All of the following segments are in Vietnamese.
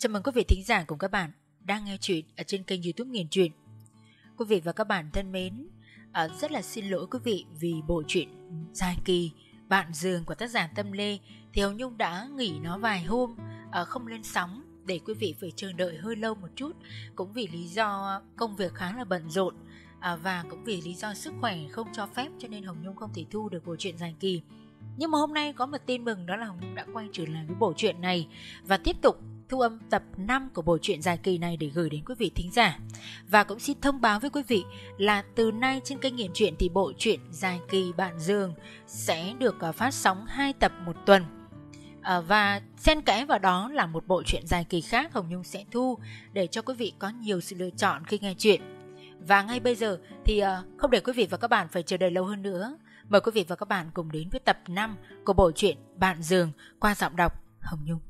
Chào mừng quý vị thính giả cùng các bạn đang nghe chuyện ở trên kênh youtube Nghiền Truyện. Quý vị và các bạn thân mến, à, rất là xin lỗi quý vị vì bộ truyện dài kỳ Bạn giường của tác giả Tâm Lê thì Hồng Nhung đã nghỉ nó vài hôm à, không lên sóng để quý vị phải chờ đợi hơi lâu một chút cũng vì lý do công việc khá là bận rộn à, và cũng vì lý do sức khỏe không cho phép cho nên Hồng Nhung không thể thu được bộ truyện dài kỳ. Nhưng mà hôm nay có một tin mừng đó là Hồng Nhung đã quay trở lại với bộ truyện này và tiếp tục thu âm tập 5 của bộ truyện dài kỳ này để gửi đến quý vị thính giả. Và cũng xin thông báo với quý vị là từ nay trên kênh Nghiện Truyện thì bộ truyện dài kỳ Bạn Dương sẽ được à, phát sóng 2 tập một tuần. À, và xen kẽ vào đó là một bộ truyện dài kỳ khác Hồng Nhung sẽ thu để cho quý vị có nhiều sự lựa chọn khi nghe chuyện. Và ngay bây giờ thì à, không để quý vị và các bạn phải chờ đợi lâu hơn nữa. Mời quý vị và các bạn cùng đến với tập 5 của bộ truyện Bạn Giường qua giọng đọc Hồng Nhung.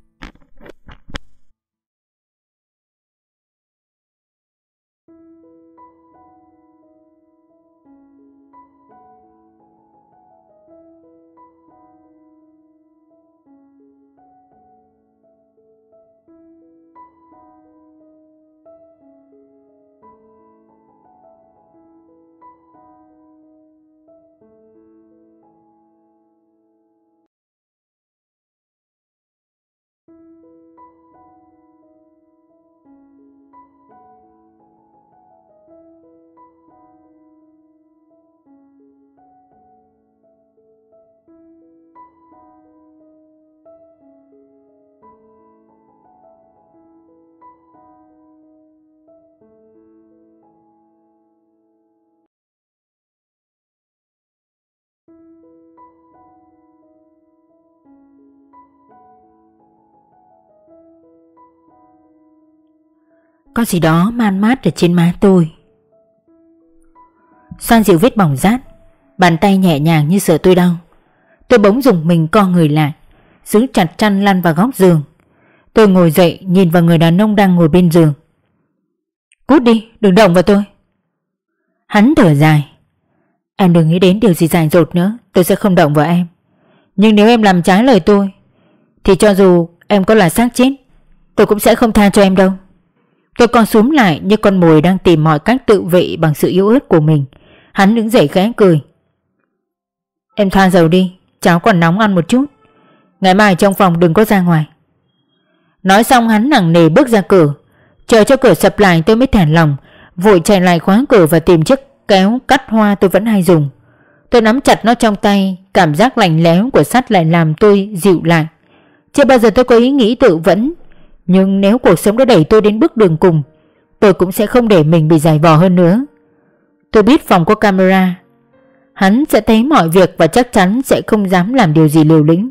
Có gì đó man mát ở trên má tôi. Xoan dịu vết bỏng rát, Bàn tay nhẹ nhàng như sợ tôi đau. Tôi bỗng dùng mình co người lại, Giữ chặt chăn lăn vào góc giường. Tôi ngồi dậy nhìn vào người đàn ông đang ngồi bên giường. Cút đi, đừng động vào tôi. Hắn thở dài. Em đừng nghĩ đến điều gì dài dột nữa, Tôi sẽ không động vào em. Nhưng nếu em làm trái lời tôi, Thì cho dù em có là xác chết, Tôi cũng sẽ không tha cho em đâu. Tôi còn xuống lại như con mồi đang tìm mọi cách tự vệ bằng sự yếu ớt của mình. Hắn đứng dậy khẽ cười. Em thoa dầu đi, cháo còn nóng ăn một chút. Ngày mai trong phòng đừng có ra ngoài. Nói xong hắn nặng nề bước ra cửa. Chờ cho cửa sập lại tôi mới thản lòng, vội chạy lại khóa cửa và tìm chiếc kéo cắt hoa tôi vẫn hay dùng. Tôi nắm chặt nó trong tay, cảm giác lạnh lẽo của sắt lại làm tôi dịu lại. Chưa bao giờ tôi có ý nghĩ tự vẫn nhưng nếu cuộc sống đã đẩy tôi đến bước đường cùng, Tôi cũng sẽ không để mình bị giải vò hơn nữa. Tôi biết phòng có camera. Hắn sẽ thấy mọi việc và chắc chắn sẽ không dám làm điều gì liều lĩnh.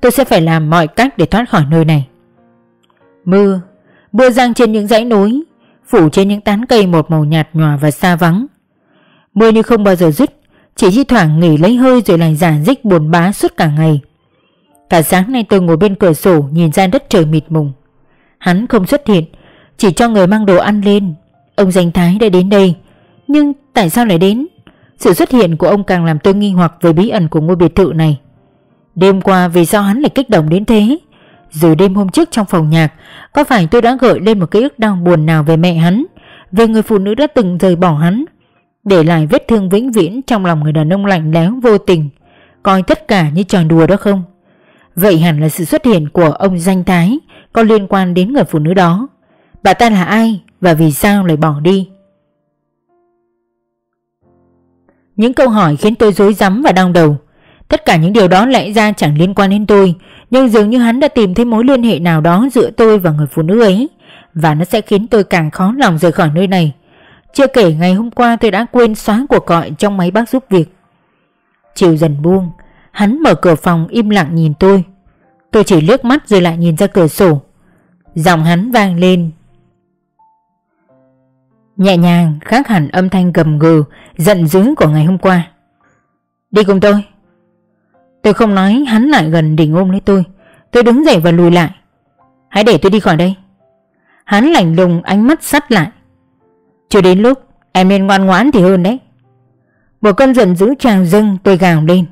Tôi sẽ phải làm mọi cách để thoát khỏi nơi này. Mưa Mưa giăng trên những dãy núi, Phủ trên những tán cây một màu nhạt nhòa và xa vắng. Mưa như không bao giờ dứt, Chỉ thi thoảng nghỉ lấy hơi rồi lại giả dích buồn bá suốt cả ngày. Cả sáng nay tôi ngồi bên cửa sổ nhìn ra đất trời mịt mùng. Hắn không xuất hiện, chỉ cho người mang đồ ăn lên. Ông danh thái đã đến đây, nhưng tại sao lại đến? Sự xuất hiện của ông càng làm tôi nghi hoặc về bí ẩn của ngôi biệt thự này. Đêm qua vì sao hắn lại kích động đến thế? Rồi đêm hôm trước trong phòng nhạc, có phải tôi đã gợi lên một cái ức đau buồn nào về mẹ hắn, về người phụ nữ đã từng rời bỏ hắn, để lại vết thương vĩnh viễn trong lòng người đàn ông lạnh lẽo vô tình, coi tất cả như trò đùa đó không? Vậy hẳn là sự xuất hiện của ông danh thái có liên quan đến người phụ nữ đó. Bà ta là ai và vì sao lại bỏ đi? Những câu hỏi khiến tôi rối rắm và đau đầu. Tất cả những điều đó lẽ ra chẳng liên quan đến tôi, nhưng dường như hắn đã tìm thấy mối liên hệ nào đó giữa tôi và người phụ nữ ấy, và nó sẽ khiến tôi càng khó lòng rời khỏi nơi này. Chưa kể ngày hôm qua tôi đã quên xóa cuộc gọi trong máy bác giúp việc. Chiều dần buông, Hắn mở cửa phòng im lặng nhìn tôi Tôi chỉ liếc mắt rồi lại nhìn ra cửa sổ. Giọng hắn vang lên. Nhẹ nhàng, khác hẳn âm thanh gầm gừ, Giận dữ của ngày hôm qua. Đi cùng tôi. Tôi không nói hắn lại gần đỉnh ôm lấy tôi. Tôi đứng dậy và lùi lại. Hãy để tôi đi khỏi đây. Hắn lạnh lùng ánh mắt sắt lại. Chưa đến lúc Em nên ngoan ngoãn thì hơn đấy. Một cơn giận dữ trào dâng tôi gào lên.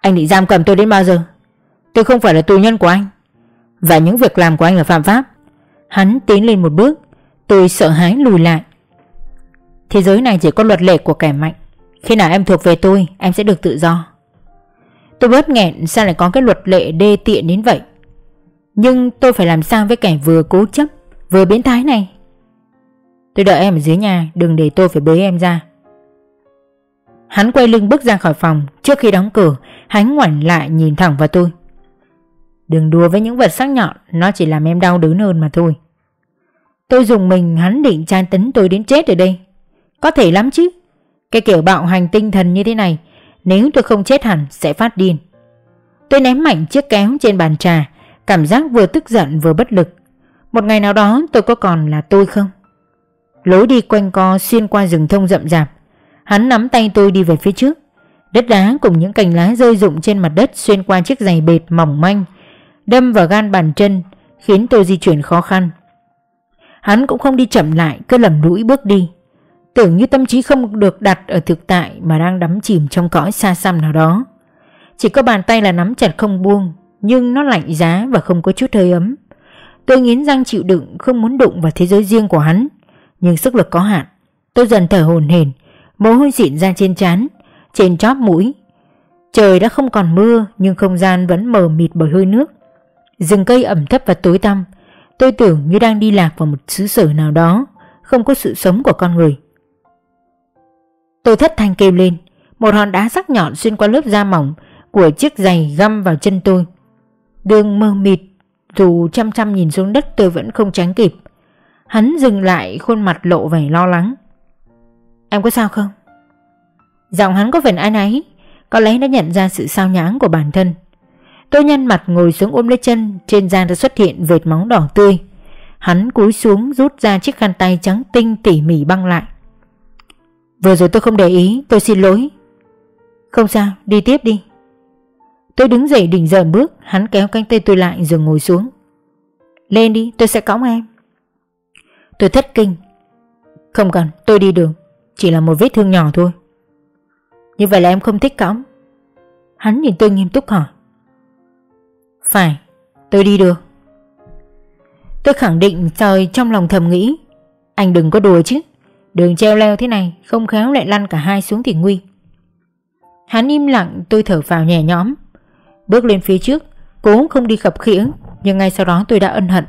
Anh định giam cầm tôi đến bao giờ? Tôi không phải là tù nhân của anh. Và những việc làm của anh là phạm pháp, Hắn tiến lên một bước. Tôi sợ hãi lùi lại. Thế giới này chỉ có luật lệ của kẻ mạnh. Khi nào em thuộc về tôi, Em sẽ được tự do. Tôi bớt nghẹn, sao lại có cái luật lệ đê tiện đến vậy? Nhưng tôi phải làm sao với kẻ vừa cố chấp, Vừa biến thái này? Tôi đợi em ở dưới nhà, Đừng để tôi phải bế em ra. Hắn quay lưng bước ra khỏi phòng. Trước khi đóng cửa, Hắn ngoảnh lại nhìn thẳng vào tôi. Đừng đùa với những vật sắc nhọn, Nó chỉ làm em đau đớn hơn mà thôi. Tôi dùng mình, hắn định tra tấn tôi đến chết ở đây. Có thể lắm chứ. Cái kiểu bạo hành tinh thần như thế này, Nếu tôi không chết hẳn, sẽ phát điên. Tôi ném mạnh chiếc kéo trên bàn trà, Cảm giác vừa tức giận vừa bất lực. Một ngày nào đó, tôi có còn là tôi không? Lối đi quanh co xuyên qua rừng thông rậm rạp. Hắn nắm tay tôi đi về phía trước. Đất đá cùng những cành lá rơi rụng trên mặt đất xuyên qua chiếc giày bệt mỏng manh Đâm vào gan bàn chân, Khiến tôi di chuyển khó khăn. Hắn cũng không đi chậm lại, Cứ lầm lũi bước đi. Tưởng như tâm trí không được đặt ở thực tại Mà đang đắm chìm trong cõi xa xăm nào đó. Chỉ có bàn tay là nắm chặt không buông, Nhưng nó lạnh giá và không có chút hơi ấm. Tôi nghiến răng chịu đựng, Không muốn đụng vào thế giới riêng của hắn. Nhưng sức lực có hạn, Tôi dần thở hồn hển, Mồ hôi xịn ra trên trán, Trên chóp mũi. Trời đã không còn mưa, Nhưng không gian vẫn mờ mịt bởi hơi nước. Rừng cây ẩm thấp và tối tăm. Tôi tưởng như đang đi lạc vào một xứ sở nào đó, Không có sự sống của con người. Tôi thất thanh kêu lên, Một hòn đá sắc nhọn xuyên qua lớp da mỏng Của chiếc giày găm vào chân tôi. Đường mơ mịt, Dù chăm chăm nhìn xuống đất tôi vẫn không tránh kịp. Hắn dừng lại khuôn mặt lộ vẻ lo lắng. Em có sao không? Giọng hắn có phần ai nấy Có lẽ đã nhận ra sự sao nhãng của bản thân. Tôi nhăn mặt ngồi xuống ôm lấy chân, Trên da đã xuất hiện vệt máu đỏ tươi. Hắn cúi xuống rút ra chiếc khăn tay trắng tinh tỉ mỉ băng lại. Vừa rồi tôi không để ý, Tôi xin lỗi. Không sao, đi tiếp đi. Tôi đứng dậy định dần bước, Hắn kéo cánh tay tôi lại rồi ngồi xuống. Lên đi, tôi sẽ cõng em. Tôi thất kinh. Không cần, tôi đi được Chỉ là một vết thương nhỏ thôi. Như vậy là em không thích cõng. Hắn nhìn tôi nghiêm túc hỏi phải, tôi đi được. Tôi khẳng định rồi trong lòng thầm nghĩ Anh đừng có đùa chứ. Đường treo leo thế này Không khéo lại lăn cả hai xuống thì nguy. Hắn im lặng tôi thở vào nhẹ nhõm. Bước lên phía trước Cố không đi khập khiễng Nhưng ngay sau đó tôi đã ân hận.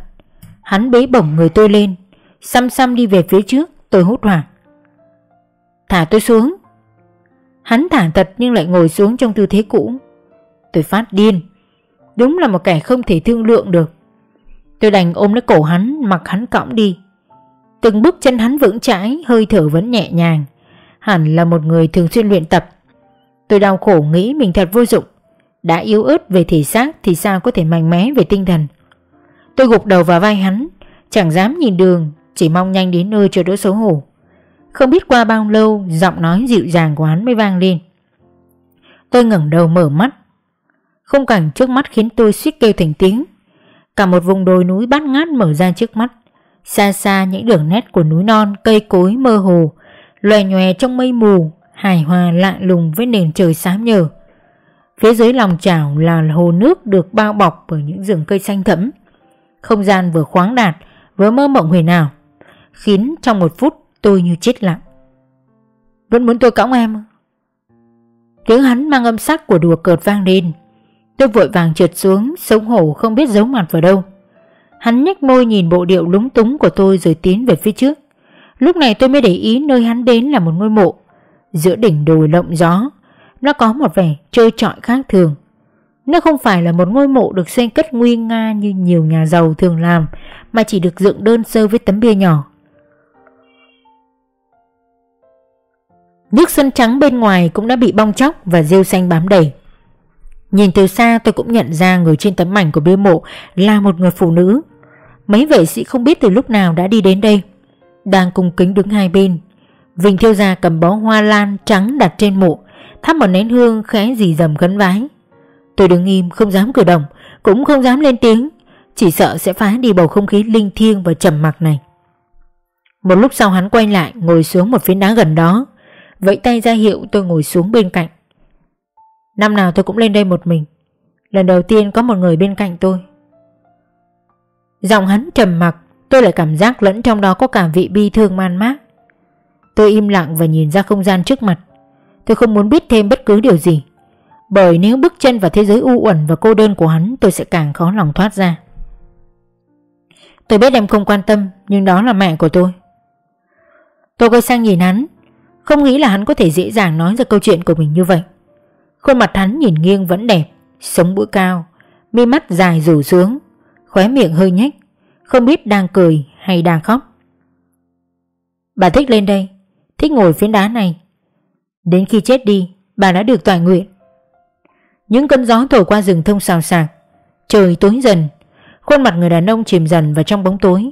Hắn bế bổng người tôi lên Xăm xăm đi về phía trước Tôi hốt hoảng. Thả tôi xuống. Hắn thả thật nhưng lại ngồi xuống trong tư thế cũ. Tôi phát điên. Đúng là một kẻ không thể thương lượng được. Tôi đành ôm lấy cổ hắn, Mặc hắn cõng đi. Từng bước chân hắn vững chãi, Hơi thở vẫn nhẹ nhàng. Hẳn là một người thường xuyên luyện tập. Tôi đau khổ nghĩ mình thật vô dụng. Đã yếu ớt về thể xác Thì sao có thể mạnh mẽ về tinh thần? Tôi gục đầu vào vai hắn, Chẳng dám nhìn đường, Chỉ mong nhanh đến nơi cho đỡ xấu hổ. Không biết qua bao lâu, Giọng nói dịu dàng của hắn mới vang lên. Tôi ngẩng đầu mở mắt Khung cảnh trước mắt khiến tôi suýt kêu thành tiếng. Cả một vùng đồi núi bát ngát mở ra trước mắt. Xa xa những đường nét của núi non, Cây cối mơ hồ, Loè nhòe trong mây mù, Hài hòa lạ lùng với nền trời xám nhờ. Phía dưới lòng chảo là hồ nước được bao bọc bởi những rừng cây xanh thẫm. Không gian vừa khoáng đạt, Vừa mơ mộng huyền ảo, Khiến trong một phút tôi như chết lặng. Vẫn muốn tôi cõng em Tiếng hắn mang âm sắc của đùa cợt vang lên. Tôi vội vàng trượt xuống Sống hổ không biết giấu mặt vào đâu. Hắn nhếch môi nhìn bộ điệu lúng túng của tôi Rồi tiến về phía trước. Lúc này tôi mới để ý nơi hắn đến là một ngôi mộ. Giữa đỉnh đồi lộng gió, Nó có một vẻ trơ trọi khác thường. Nó không phải là một ngôi mộ được xây cất nguy nga như nhiều nhà giàu thường làm, Mà chỉ được dựng đơn sơ với tấm bia nhỏ. Nước sân trắng bên ngoài cũng đã bị bong chóc và rêu xanh bám đầy. Nhìn từ xa tôi cũng nhận ra người trên tấm ảnh của bia mộ là một người phụ nữ. Mấy vệ sĩ không biết từ lúc nào đã đi đến đây. Đang cùng kính đứng hai bên. Vinh thiêu gia cầm bó hoa lan trắng đặt trên mộ, thắp một nén hương khẽ dì dầm khấn vái. Tôi đứng im không dám cử động, cũng không dám lên tiếng, chỉ sợ sẽ phá đi bầu không khí linh thiêng và trầm mặc này. Một lúc sau hắn quay lại ngồi xuống một phiến đá gần đó, vẫy tay ra hiệu tôi ngồi xuống bên cạnh. Năm nào tôi cũng lên đây một mình. Lần đầu tiên có một người bên cạnh tôi. Giọng hắn trầm mặc, Tôi lại cảm giác lẫn trong đó có cả vị bi thương man mác. Tôi im lặng và nhìn ra không gian trước mặt. Tôi không muốn biết thêm bất cứ điều gì, Bởi nếu bước chân vào thế giới u uẩn và cô đơn của hắn, Tôi sẽ càng khó lòng thoát ra. Tôi biết em không quan tâm, Nhưng đó là mẹ của tôi. Tôi quay sang nhìn hắn. Không nghĩ là hắn có thể dễ dàng nói ra câu chuyện của mình như vậy. Khuôn mặt hắn nhìn nghiêng vẫn đẹp, Sống mũi cao, Mi mắt dài rủ xuống, Khóe miệng hơi nhếch, Không biết đang cười hay đang khóc. Bà thích lên đây, Thích ngồi phiến đá này. Đến khi chết đi, Bà đã được toàn nguyện. Những cơn gió thổi qua rừng thông xào xạc, Trời tối dần, Khuôn mặt người đàn ông chìm dần vào trong bóng tối.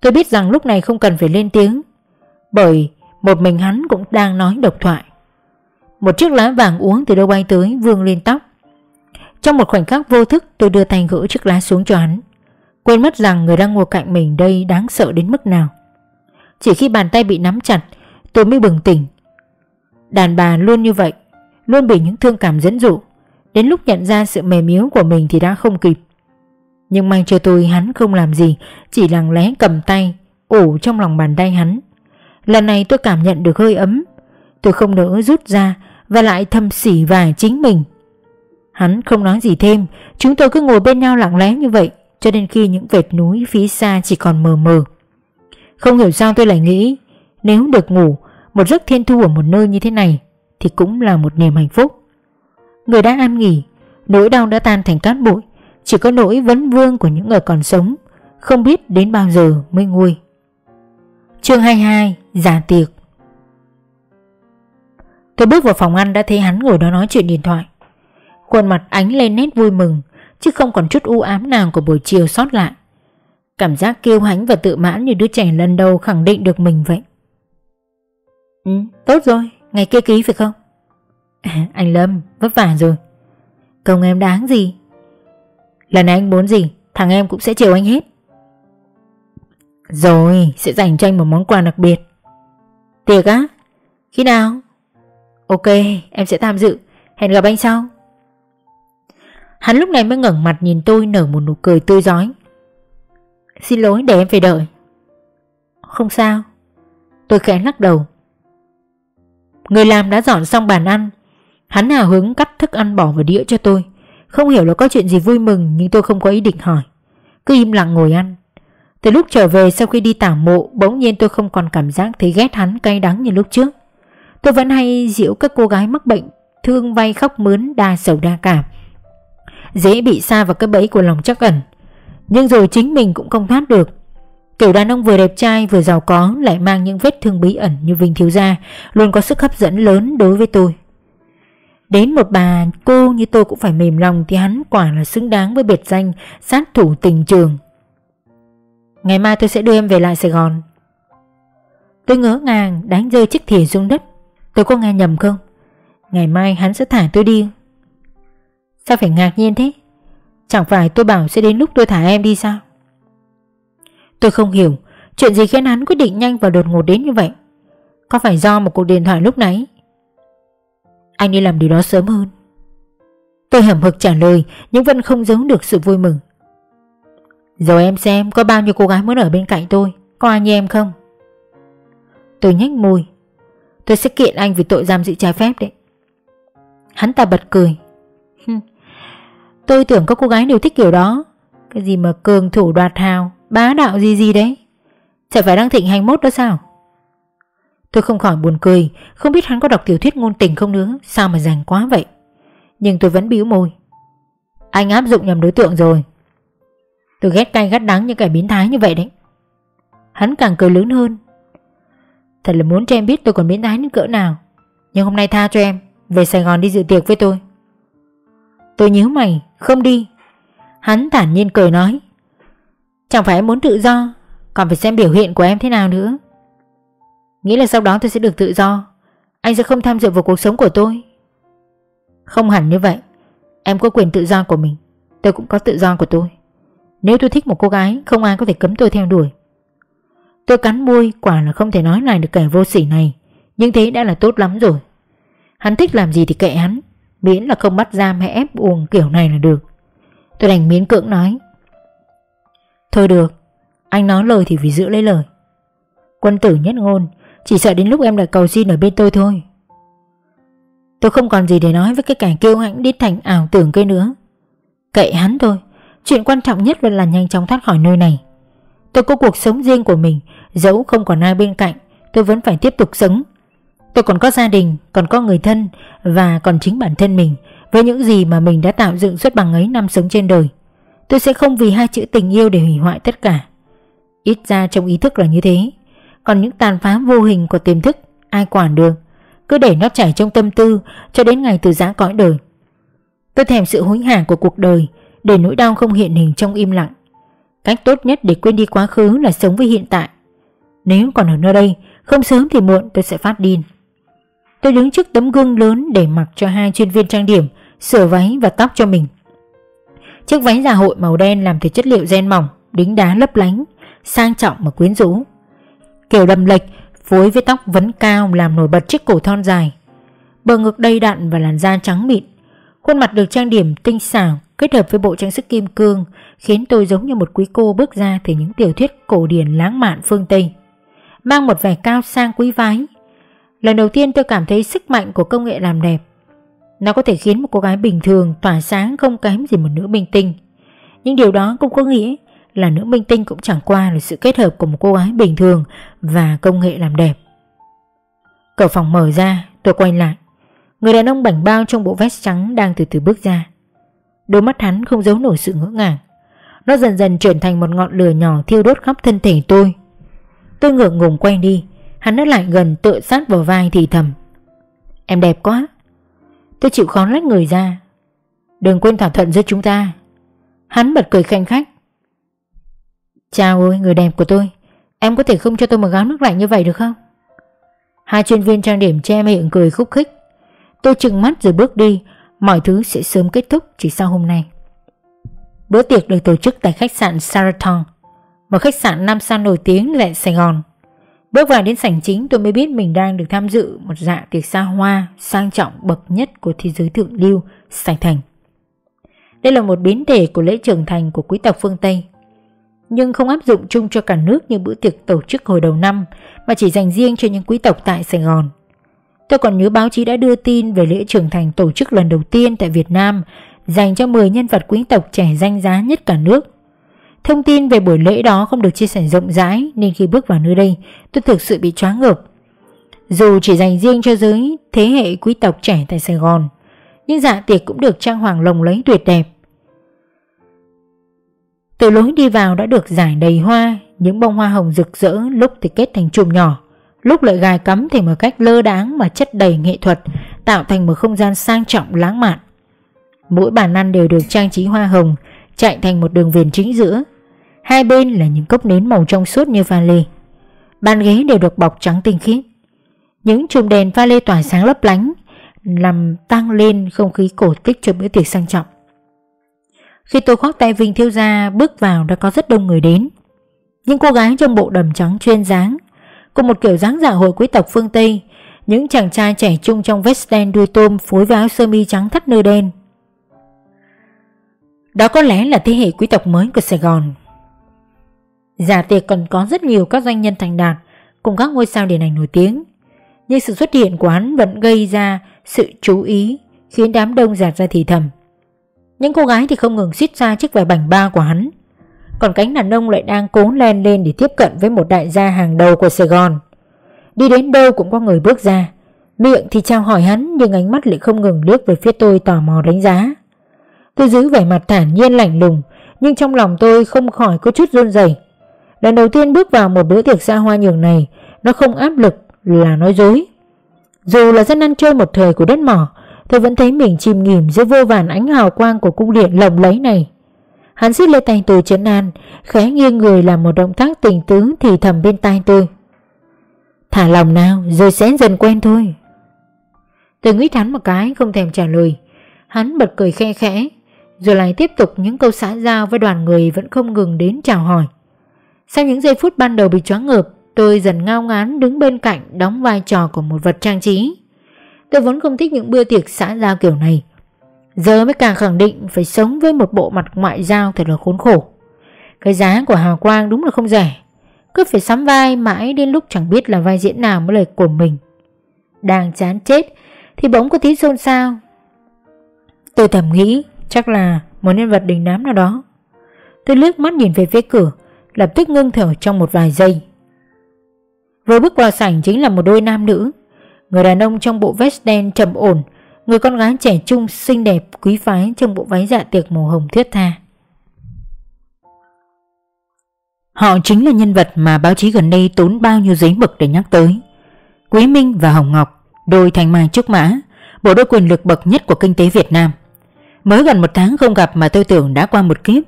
Tôi biết rằng lúc này không cần phải lên tiếng, Bởi một mình hắn cũng đang nói độc thoại. Một chiếc lá vàng uống từ đâu bay tới vương lên tóc. Trong một khoảnh khắc vô thức, tôi đưa tay gỡ chiếc lá xuống cho hắn. Quên mất rằng người đang ngồi cạnh mình đây đáng sợ đến mức nào. Chỉ khi bàn tay bị nắm chặt, tôi mới bừng tỉnh. Đàn bà luôn như vậy, Luôn bị những thương cảm dẫn dụ. Đến lúc nhận ra sự mềm yếu của mình thì đã không kịp. Nhưng may cho tôi, hắn không làm gì, Chỉ lặng lẽ cầm tay, ủ trong lòng bàn tay hắn. Lần này tôi cảm nhận được hơi ấm. Tôi không nỡ rút ra và lại thâm sỉ vài chính mình. Hắn không nói gì thêm, Chúng tôi cứ ngồi bên nhau lặng lẽ như vậy, Cho đến khi những vệt núi phía xa chỉ còn mờ mờ. Không hiểu sao tôi lại nghĩ, Nếu được ngủ, Một giấc thiên thu ở một nơi như thế này Thì cũng là một niềm hạnh phúc. Người đã an nghỉ, Nỗi đau đã tan thành cát bụi, Chỉ có nỗi vấn vương của những người còn sống, Không biết đến bao giờ mới nguôi. Chương 22 Giả tiệc. Tôi bước vào phòng ăn đã thấy hắn ngồi đó nói chuyện điện thoại Khuôn mặt ánh lên nét vui mừng Chứ không còn chút u ám nào của buổi chiều sót lại Cảm giác kiêu hãnh và tự mãn như đứa trẻ lần đầu khẳng định được mình vậy Ừ, tốt rồi, ngày kia ký phải không? À, anh Lâm, vất vả rồi Công em đáng gì? Lần này anh muốn gì, thằng em cũng sẽ chiều anh hết rồi, sẽ dành cho anh một món quà đặc biệt. Tiệc á? Khi nào? Ok, em sẽ tham dự. Hẹn gặp anh sau. Hắn lúc này mới ngẩng mặt nhìn tôi nở một nụ cười tươi giói. Xin lỗi để em phải đợi. Không sao. Tôi khẽ lắc đầu. Người làm đã dọn xong bàn ăn. Hắn hào hứng cắt thức ăn bỏ vào đĩa cho tôi. Không hiểu là có chuyện gì vui mừng nhưng tôi không có ý định hỏi. Cứ im lặng ngồi ăn. Từ lúc trở về sau khi đi tảo mộ Bỗng nhiên tôi không còn cảm giác thấy ghét hắn cay đắng như lúc trước Tôi vẫn hay diễu các cô gái mắc bệnh, Thương vay khóc mướn, đa sầu đa cảm. Dễ bị xa vào cái bẫy của lòng chắc ẩn. Nhưng rồi chính mình cũng không thoát được. Kiểu đàn ông vừa đẹp trai vừa giàu có Lại mang những vết thương bí ẩn như Vinh Thiếu Gia, Luôn có sức hấp dẫn lớn đối với tôi. Đến một bà cô như tôi cũng phải mềm lòng Thì hắn quả là xứng đáng với biệt danh Sát thủ tình trường. Ngày mai tôi sẽ đưa em về lại Sài Gòn. Tôi ngỡ ngàng, đánh rơi chiếc thìa xuống đất. Tôi có nghe nhầm không? Ngày mai hắn sẽ thả tôi đi. Sao phải ngạc nhiên thế? Chẳng phải tôi bảo sẽ đến lúc tôi thả em đi sao? Tôi không hiểu, Chuyện gì khiến hắn quyết định nhanh và đột ngột đến như vậy? Có phải do một cuộc điện thoại lúc nãy? Anh đi làm điều đó sớm hơn. Tôi hầm hực trả lời, Nhưng vẫn không giấu được sự vui mừng. Rồi em xem có bao nhiêu cô gái muốn ở bên cạnh tôi, Có ai như em không? Tôi nhếch môi. Tôi sẽ kiện anh vì tội giam giữ trái phép đấy. Hắn ta bật cười. Tôi tưởng các cô gái đều thích kiểu đó. Cái gì mà cường thủ đoạt hào, Bá đạo gì gì đấy. Chẳng phải đang thịnh hành mốt đó sao? Tôi không khỏi buồn cười, Không biết hắn có đọc tiểu thuyết ngôn tình không nữa, Sao mà rành quá vậy. Nhưng tôi vẫn bĩu môi. Anh áp dụng nhầm đối tượng rồi. Tôi ghét cay gắt đắng những kẻ biến thái như vậy đấy. Hắn càng cười lớn hơn. Thật là muốn cho em biết tôi còn biến thái đến cỡ nào. Nhưng hôm nay tha cho em, Về Sài Gòn đi dự tiệc với tôi. Tôi nhíu mày, Không đi. Hắn thản nhiên cười nói. Chẳng phải em muốn tự do, Còn phải xem biểu hiện của em thế nào nữa. Nghĩ là sau đó tôi sẽ được tự do. Anh sẽ không tham dự vào cuộc sống của tôi. Không hẳn như vậy. Em có quyền tự do của mình. Tôi cũng có tự do của tôi. Nếu tôi thích một cô gái, Không ai có thể cấm tôi theo đuổi. Tôi cắn môi, quả là không thể nói lại được kẻ vô sỉ này. Nhưng thế đã là tốt lắm rồi. Hắn thích làm gì thì kệ hắn. Miễn là không bắt giam hay ép uồng kiểu này là được. Tôi đành miễn cưỡng nói. Thôi được, Anh nói lời thì phải giữ lấy lời. Quân tử nhất ngôn, Chỉ sợ đến lúc em lại cầu xin ở bên tôi thôi. Tôi không còn gì để nói với cái kẻ kiêu hãnh đi thành ảo tưởng kia nữa. Kệ hắn thôi. Chuyện quan trọng nhất vẫn là nhanh chóng thoát khỏi nơi này. Tôi có cuộc sống riêng của mình Dẫu không còn ai bên cạnh Tôi vẫn phải tiếp tục sống. Tôi còn có gia đình, còn có người thân Và còn chính bản thân mình Với những gì mà mình đã tạo dựng suốt bằng ấy năm sống trên đời. Tôi sẽ không vì hai chữ tình yêu để hủy hoại tất cả. Ít ra trong ý thức là như thế. Còn những tàn phá vô hình của tiềm thức Ai quản được? Cứ để nó chảy trong tâm tư Cho đến ngày từ giã cõi đời. Tôi thèm sự hối hả của cuộc đời Để nỗi đau không hiện hình trong im lặng. Cách tốt nhất để quên đi quá khứ là sống với hiện tại. Nếu còn ở nơi đây, Không sớm thì muộn tôi sẽ phát điên. Tôi đứng trước tấm gương lớn để mặc cho hai chuyên viên trang điểm, Sửa váy và tóc cho mình. Chiếc váy dạ hội màu đen làm từ chất liệu gen mỏng, Đính đá lấp lánh, Sang trọng mà quyến rũ. Kiểu đầm lệch, phối với tóc vấn cao Làm nổi bật chiếc cổ thon dài. Bờ ngực đầy đặn và làn da trắng mịn. Khuôn mặt được trang điểm tinh xảo Kết hợp với bộ trang sức kim cương, Khiến tôi giống như một quý cô bước ra Từ những tiểu thuyết cổ điển lãng mạn phương Tây. Mang một vẻ cao sang quý vái. Lần đầu tiên tôi cảm thấy sức mạnh của công nghệ làm đẹp. Nó có thể khiến một cô gái bình thường tỏa sáng không kém gì một nữ minh tinh. Nhưng điều đó cũng có nghĩa là nữ minh tinh cũng chẳng qua là sự kết hợp của một cô gái bình thường và công nghệ làm đẹp. Cửa phòng mở ra, tôi quay lại. Người đàn ông bảnh bao trong bộ vest trắng đang từ từ bước ra. Đôi mắt hắn không giấu nổi sự ngỡ ngàng. Nó dần dần chuyển thành một ngọn lửa nhỏ thiêu đốt khắp thân thể tôi. Tôi ngượng ngùng quay đi, Hắn đã lại gần tựa sát vào vai thì thầm. Em đẹp quá. Tôi chịu khó lách người ra. Đừng quên thỏa thuận giữa chúng ta. Hắn bật cười khanh khách. Chào ơi người đẹp của tôi. Em có thể không cho tôi một gáo nước lạnh như vậy được không? Hai chuyên viên trang điểm che miệng cười khúc khích. Tôi chừng mắt rồi bước đi Mọi thứ sẽ sớm kết thúc chỉ sau hôm nay Bữa tiệc được tổ chức tại khách sạn Saraton Một khách sạn 5 sao nổi tiếng tại Sài Gòn Bước vào đến sảnh chính tôi mới biết mình đang được tham dự một dạ tiệc xa hoa, sang trọng bậc nhất của thế giới thượng lưu, Sài Thành. Đây là một biến thể của lễ trưởng thành của quý tộc phương Tây. Nhưng không áp dụng chung cho cả nước như bữa tiệc tổ chức hồi đầu năm mà chỉ dành riêng cho những quý tộc tại Sài Gòn. Tôi còn nhớ báo chí đã đưa tin về lễ trưởng thành tổ chức lần đầu tiên tại Việt Nam dành cho 10 nhân vật quý tộc trẻ danh giá nhất cả nước Thông tin về buổi lễ đó không được chia sẻ rộng rãi nên khi bước vào nơi đây tôi thực sự bị choáng ngợp. Dù chỉ dành riêng cho giới thế hệ quý tộc trẻ tại Sài Gòn, nhưng dạ tiệc cũng được trang hoàng lồng lấy tuyệt đẹp. Từ lối đi vào đã được giải đầy hoa, những bông hoa hồng rực rỡ lúc thì kết thành chùm nhỏ, lúc lại gài cắm thành một cách lơ đáng mà chất đầy nghệ thuật, tạo thành một không gian sang trọng lãng mạn. Mỗi bàn ăn đều được trang trí hoa hồng, chạy thành một đường viền chính giữa, Hai bên là những cốc nến màu trong suốt như pha lê Bàn ghế đều được bọc trắng tinh khiết. Những chùm đèn pha lê tỏa sáng lấp lánh Làm tăng lên không khí cổ tích cho bữa tiệc sang trọng. Khi tôi khoác tay Vinh Thiêu Gia bước vào đã có rất đông người đến. Những cô gái trong bộ đầm trắng chuyên dáng Cùng một kiểu dáng giả hội quý tộc phương Tây, Những chàng trai trẻ trung trong vest đen đuôi tôm phối với áo sơ mi trắng thắt nơ đen Đó có lẽ là thế hệ quý tộc mới của Sài Gòn Giả tiệc còn có rất nhiều các doanh nhân thành đạt cùng các ngôi sao điện ảnh nổi tiếng. Nhưng sự xuất hiện của hắn vẫn gây ra sự chú ý, khiến đám đông giạt ra thì thầm. Những cô gái thì không ngừng xít ra chiếc vải bảnh ba của hắn. Còn cánh đàn ông lại đang cố len lên để tiếp cận với một đại gia hàng đầu của Sài Gòn. Đi đến đâu cũng có người bước ra. Miệng thì chào hỏi hắn, nhưng ánh mắt lại không ngừng liếc về phía tôi tò mò đánh giá. Tôi giữ vẻ mặt thản nhiên lạnh lùng, nhưng trong lòng tôi không khỏi có chút run rẩy. Lần đầu tiên bước vào một bữa tiệc xa hoa nhường này, Nó không áp lực là nói dối Dù là dân ăn chơi một thời của đất mỏ, Tôi vẫn thấy mình chìm nghỉm giữa vô vàn ánh hào quang của cung điện lộng lẫy này Hắn xích lên tay tôi chấn an Khẽ nghiêng người làm một động tác tình tứ thì thầm bên tai tôi Thả lòng nào rồi sẽ dần quen thôi Tôi nghĩ hắn một cái không thèm trả lời Hắn bật cười khe khẽ Rồi lại tiếp tục những câu xã giao với đoàn người vẫn không ngừng đến chào hỏi sau những giây phút ban đầu bị choáng ngợp, tôi dần ngao ngán đứng bên cạnh đóng vai trò của một vật trang trí. Tôi vốn không thích những bữa tiệc xã giao kiểu này. Giờ mới càng khẳng định phải sống với một bộ mặt ngoại giao thật là khốn khổ. Cái giá của hào quang đúng là không rẻ. Cứ phải sắm vai mãi đến lúc chẳng biết là vai diễn nào mới lời của mình. Đang chán chết Thì bỗng có tí xôn xao. Tôi thầm nghĩ Chắc là một nhân vật đình đám nào đó. Tôi lướt mắt nhìn về phía cửa, Lập tức ngưng thở trong một vài giây. Vừa bước qua sảnh chính là một đôi nam nữ. Người đàn ông trong bộ vest đen trầm ổn Người con gái trẻ trung, xinh đẹp, quý phái trong bộ váy dạ tiệc màu hồng thuyết tha. Họ chính là nhân vật mà báo chí gần đây tốn bao nhiêu giấy mực để nhắc tới. Quý Minh và Hồng Ngọc, Đôi thành mai trúc mã, Bộ đôi quyền lực bậc nhất của kinh tế Việt Nam. Mới gần một tháng không gặp mà tôi tưởng đã qua một kiếp,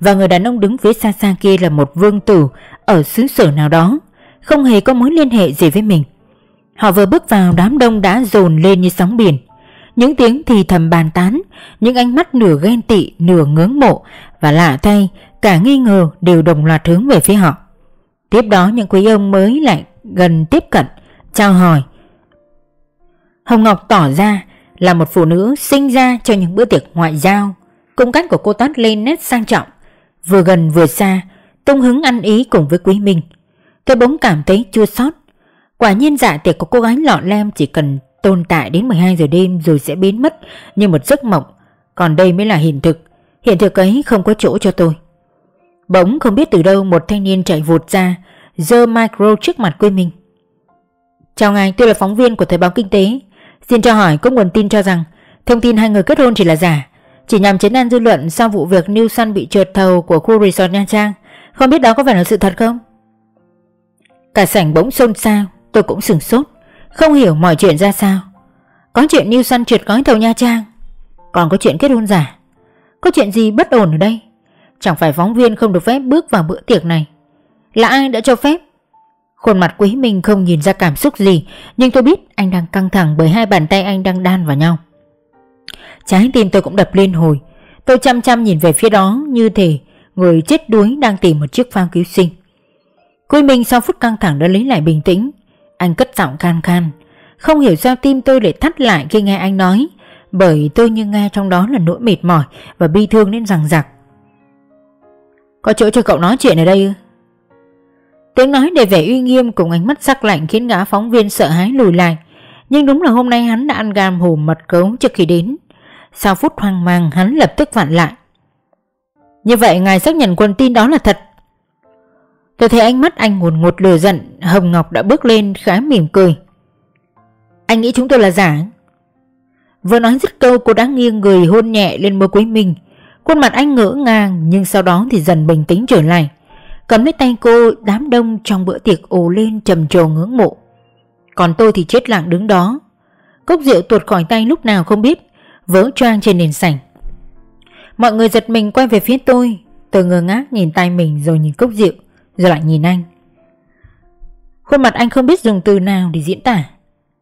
Và người đàn ông đứng phía xa xa kia là một vương tử Ở xứ sở nào đó, Không hề có mối liên hệ gì với mình. Họ vừa bước vào đám đông đã dồn lên như sóng biển. Những tiếng thì thầm bàn tán, Những ánh mắt nửa ghen tị, nửa ngưỡng mộ, Và lạ thay, cả nghi ngờ đều đồng loạt hướng về phía họ. Tiếp đó những quý ông mới lại gần tiếp cận, Chào hỏi. Hồng Ngọc tỏ ra là một phụ nữ sinh ra cho những bữa tiệc ngoại giao, Cung cách của cô toát lên nét sang trọng, Vừa gần vừa xa, Tung hứng ăn ý cùng với Quý Minh. Tôi bỗng cảm thấy chua xót. Quả nhiên dạ tiệc của cô gái lọ lem chỉ cần tồn tại đến 12 giờ đêm rồi sẽ biến mất như một giấc mộng. Còn đây mới là hiện thực. Hiện thực ấy không có chỗ cho tôi. Bỗng không biết từ đâu một thanh niên chạy vụt ra, giơ micro trước mặt quê mình. Chào ngài, tôi là phóng viên của Thời báo Kinh tế. Xin cho hỏi có nguồn tin cho rằng thông tin hai người kết hôn chỉ là giả, chỉ nhằm chấn an dư luận sau vụ việc New Sun bị trượt thầu của khu resort Nha Trang. Không biết đó có phải là sự thật không? Cả sảnh bỗng xôn xao, tôi cũng sửng sốt, không hiểu mọi chuyện ra sao. Có chuyện New Sun trượt gói thầu Nha Trang, còn có chuyện kết hôn giả. Có chuyện gì bất ổn ở đây? Chẳng phải phóng viên không được phép bước vào bữa tiệc này. Là ai đã cho phép? Khuôn mặt quý minh không nhìn ra cảm xúc gì Nhưng tôi biết anh đang căng thẳng Bởi hai bàn tay anh đang đan vào nhau. Trái tim tôi cũng đập lên hồi. Tôi chăm chăm nhìn về phía đó Như thể người chết đuối đang tìm một chiếc phao cứu sinh. Quý minh sau phút căng thẳng đã lấy lại bình tĩnh. Anh cất giọng khan khan Không hiểu sao tim tôi lại thắt lại khi nghe anh nói Bởi tôi như nghe trong đó là nỗi mệt mỏi Và bi thương đến rằng rặc có chỗ cho cậu nói chuyện ở đây ư? Tiếng nói đầy vẻ uy nghiêm cùng ánh mắt sắc lạnh khiến gã phóng viên sợ hãi lùi lại. Nhưng đúng là hôm nay hắn đã ăn gam hổ mật cấu trước khi đến. Sau phút hoang mang, hắn lập tức vặn lại. Như vậy, ngài xác nhận quần tin đó là thật. Tôi thấy ánh mắt anh ngột ngột lừa giận, Hồng Ngọc đã bước lên khá mỉm cười. Anh nghĩ chúng tôi là giả. Vừa nói dứt câu cô đã nghiêng người hôn nhẹ lên môi quý Minh. Khuôn mặt anh ngỡ ngàng nhưng sau đó thì dần bình tĩnh trở lại. Cầm lấy tay cô đám đông trong bữa tiệc ồ lên trầm trồ ngưỡng mộ. Còn tôi thì chết lặng đứng đó. Cốc rượu tuột khỏi tay lúc nào không biết, vỡ choang trên nền sảnh. Mọi người giật mình quay về phía tôi, tôi ngơ ngác nhìn tay mình rồi nhìn cốc rượu, rồi lại nhìn anh. Khuôn mặt anh không biết dùng từ nào để diễn tả.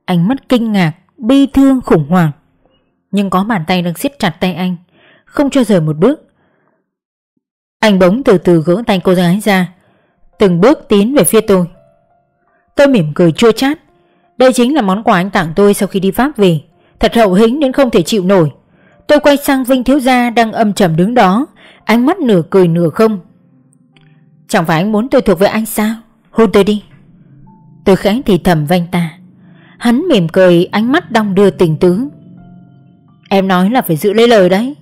Anh mất kinh ngạc, bi thương, khủng hoảng. Nhưng có bàn tay đang siết chặt tay anh không cho rời một bước. Anh bỗng từ từ gỡ tay cô gái ra, từng bước tiến về phía tôi. Tôi mỉm cười chua chát. Đây chính là món quà anh tặng tôi sau khi đi Pháp về. Thật hậu hĩnh đến không thể chịu nổi. Tôi quay sang Vinh Thiếu Gia đang âm trầm đứng đó, ánh mắt nửa cười nửa không. Chẳng phải anh muốn tôi thuộc với anh sao? Hôn tôi đi. Tôi khẽ thì thầm với anh ta. Hắn mỉm cười, ánh mắt đong đưa tình tứ. Em nói là phải giữ lấy lời đấy.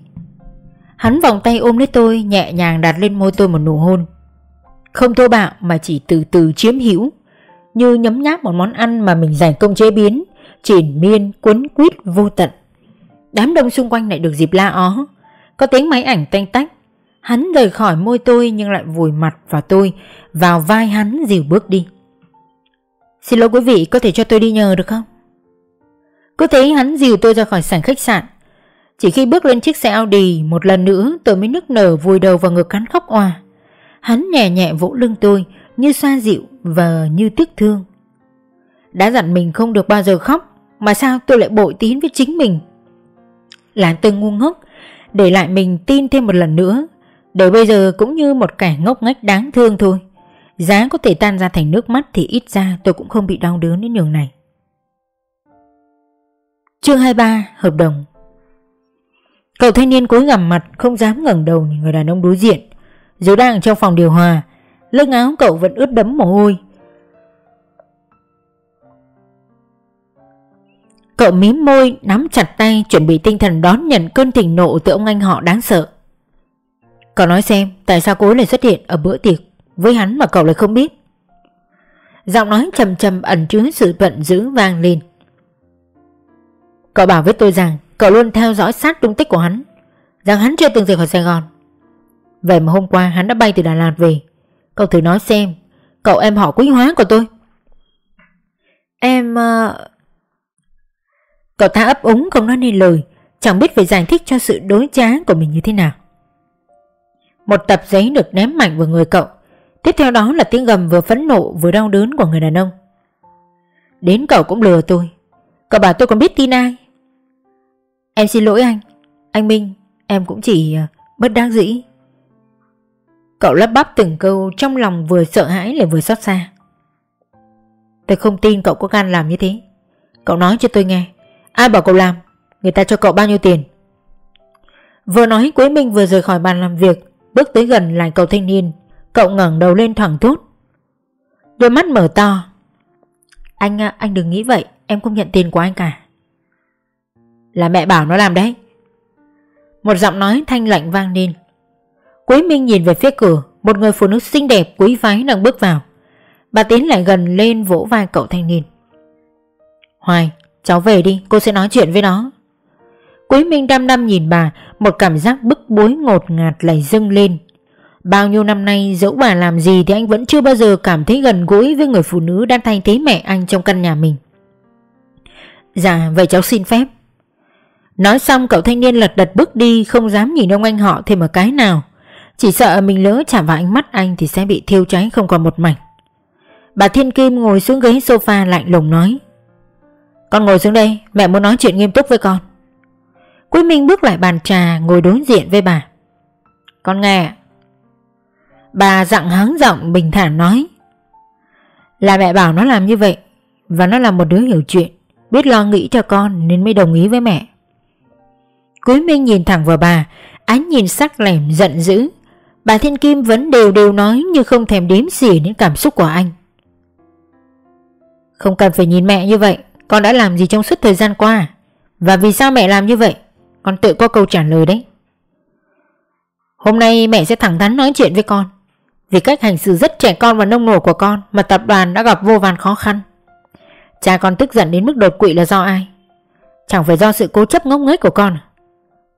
Hắn vòng tay ôm lấy tôi, Nhẹ nhàng đặt lên môi tôi một nụ hôn Không thô bạo mà chỉ từ từ chiếm hữu Như nhấm nháp một món ăn mà mình giải công chế biến, Triển miên cuốn quýt vô tận Đám đông xung quanh lại được dịp la ó Có tiếng máy ảnh tanh tách Hắn rời khỏi môi tôi nhưng lại vùi mặt vào tôi, Vào vai hắn dìu bước đi Xin lỗi quý vị, có thể cho tôi đi nhờ được không? Cứ thế hắn dìu tôi ra khỏi sảnh khách sạn chỉ khi bước lên chiếc xe Audi, một lần nữa tôi mới nức nở vùi đầu vào ngực hắn khóc òa. Hắn nhẹ nhẹ vỗ lưng tôi, như xoa dịu và như tiếc thương. Đã dặn mình không được bao giờ khóc, mà sao tôi lại bội tín với chính mình. Là tôi ngu ngốc, để lại mình tin thêm một lần nữa đời bây giờ cũng như một kẻ ngốc nghếch đáng thương thôi. Giá có thể tan ra thành nước mắt thì ít ra tôi cũng không bị đau đớn đến nhường này. Chương 23 Hợp đồng Cậu thanh niên cúi gằm mặt, không dám ngẩng đầu nhìn người đàn ông đối diện Dù đang trong phòng điều hòa, Lưng áo cậu vẫn ướt đẫm mồ hôi Cậu mím môi, nắm chặt tay, Chuẩn bị tinh thần đón nhận cơn thịnh nộ Từ ông anh họ đáng sợ Cậu nói xem tại sao cô ấy lại xuất hiện Ở bữa tiệc với hắn mà cậu lại không biết? Giọng nói trầm trầm ẩn chứa sự bận dữ vang lên. Cậu bảo với tôi rằng Cậu luôn theo dõi sát tung tích của hắn Rằng hắn chưa từng rời khỏi Sài Gòn. Vậy mà hôm qua hắn đã bay từ Đà Lạt về. Cậu thử nói xem Cậu em họ quý hóa của tôi. Em... Uh... Cậu ta ấp úng không nói nên lời Chẳng biết phải giải thích cho sự đối trá của mình như thế nào một tập giấy được ném mạnh vào người cậu. Tiếp theo đó là tiếng gầm vừa phẫn nộ vừa đau đớn của người đàn ông. Đến cậu cũng lừa tôi. Cậu bảo tôi còn biết tin ai. Em xin lỗi anh. Anh Minh, Em cũng chỉ à, bất đắc dĩ. Cậu lắp bắp từng câu trong lòng vừa sợ hãi lại vừa xót xa. Tôi không tin cậu có gan làm như thế. Cậu nói cho tôi nghe. Ai bảo cậu làm? Người ta cho cậu bao nhiêu tiền? Vừa nói, Quế Minh vừa rời khỏi bàn làm việc. Bước tới gần lại cậu thanh niên. Cậu ngẩng đầu lên thẳng thốt. Đôi mắt mở to. Anh à, anh đừng nghĩ vậy. Em không nhận tiền của anh cả. Là mẹ bảo nó làm đấy. Một giọng nói thanh lạnh vang lên. Quế Minh nhìn về phía cửa. Một người phụ nữ xinh đẹp, quý phái đang bước vào. Bà tiến lại gần lên vỗ vai cậu thanh niên. Hoài, Cháu về đi. Cô sẽ nói chuyện với nó. Quý Minh đăm đăm nhìn bà, Một cảm giác bức bối ngột ngạt lại dâng lên. Bao nhiêu năm nay, dẫu bà làm gì Thì anh vẫn chưa bao giờ cảm thấy gần gũi Với người phụ nữ đang thay thế mẹ anh trong căn nhà mình. Dạ vậy cháu xin phép. Nói xong, cậu thanh niên lật đật bước đi, Không dám nhìn ông anh họ thêm một cái nào. Chỉ sợ mình lỡ chạm vào ánh mắt anh Thì sẽ bị thiêu cháy không còn một mảnh. Bà Thiên Kim ngồi xuống ghế sofa lạnh lùng nói, Con ngồi xuống đây, Mẹ muốn nói chuyện nghiêm túc với con. Quý Minh bước lại bàn trà, Ngồi đối diện với bà. Con nghe Bà dặn hắng giọng bình thản nói, Là mẹ bảo nó làm như vậy, Và nó là một đứa hiểu chuyện, Biết lo nghĩ cho con nên mới đồng ý với mẹ. Quý Minh nhìn thẳng vào bà, Ánh nhìn sắc lẻm, giận dữ. Bà Thiên Kim vẫn đều đều nói Như không thèm đếm xỉa đến cảm xúc của anh. Không cần phải nhìn mẹ như vậy, Con đã làm gì trong suốt thời gian qua, Và vì sao mẹ làm như vậy? Con tự có câu trả lời đấy. Hôm nay mẹ sẽ thẳng thắn nói chuyện với con. Vì cách hành xử rất trẻ con và nông nổi của con Mà tập đoàn đã gặp vô vàn khó khăn. Cha con tức giận đến mức đột quỵ là do ai? Chẳng phải do sự cố chấp ngốc nghếch của con à?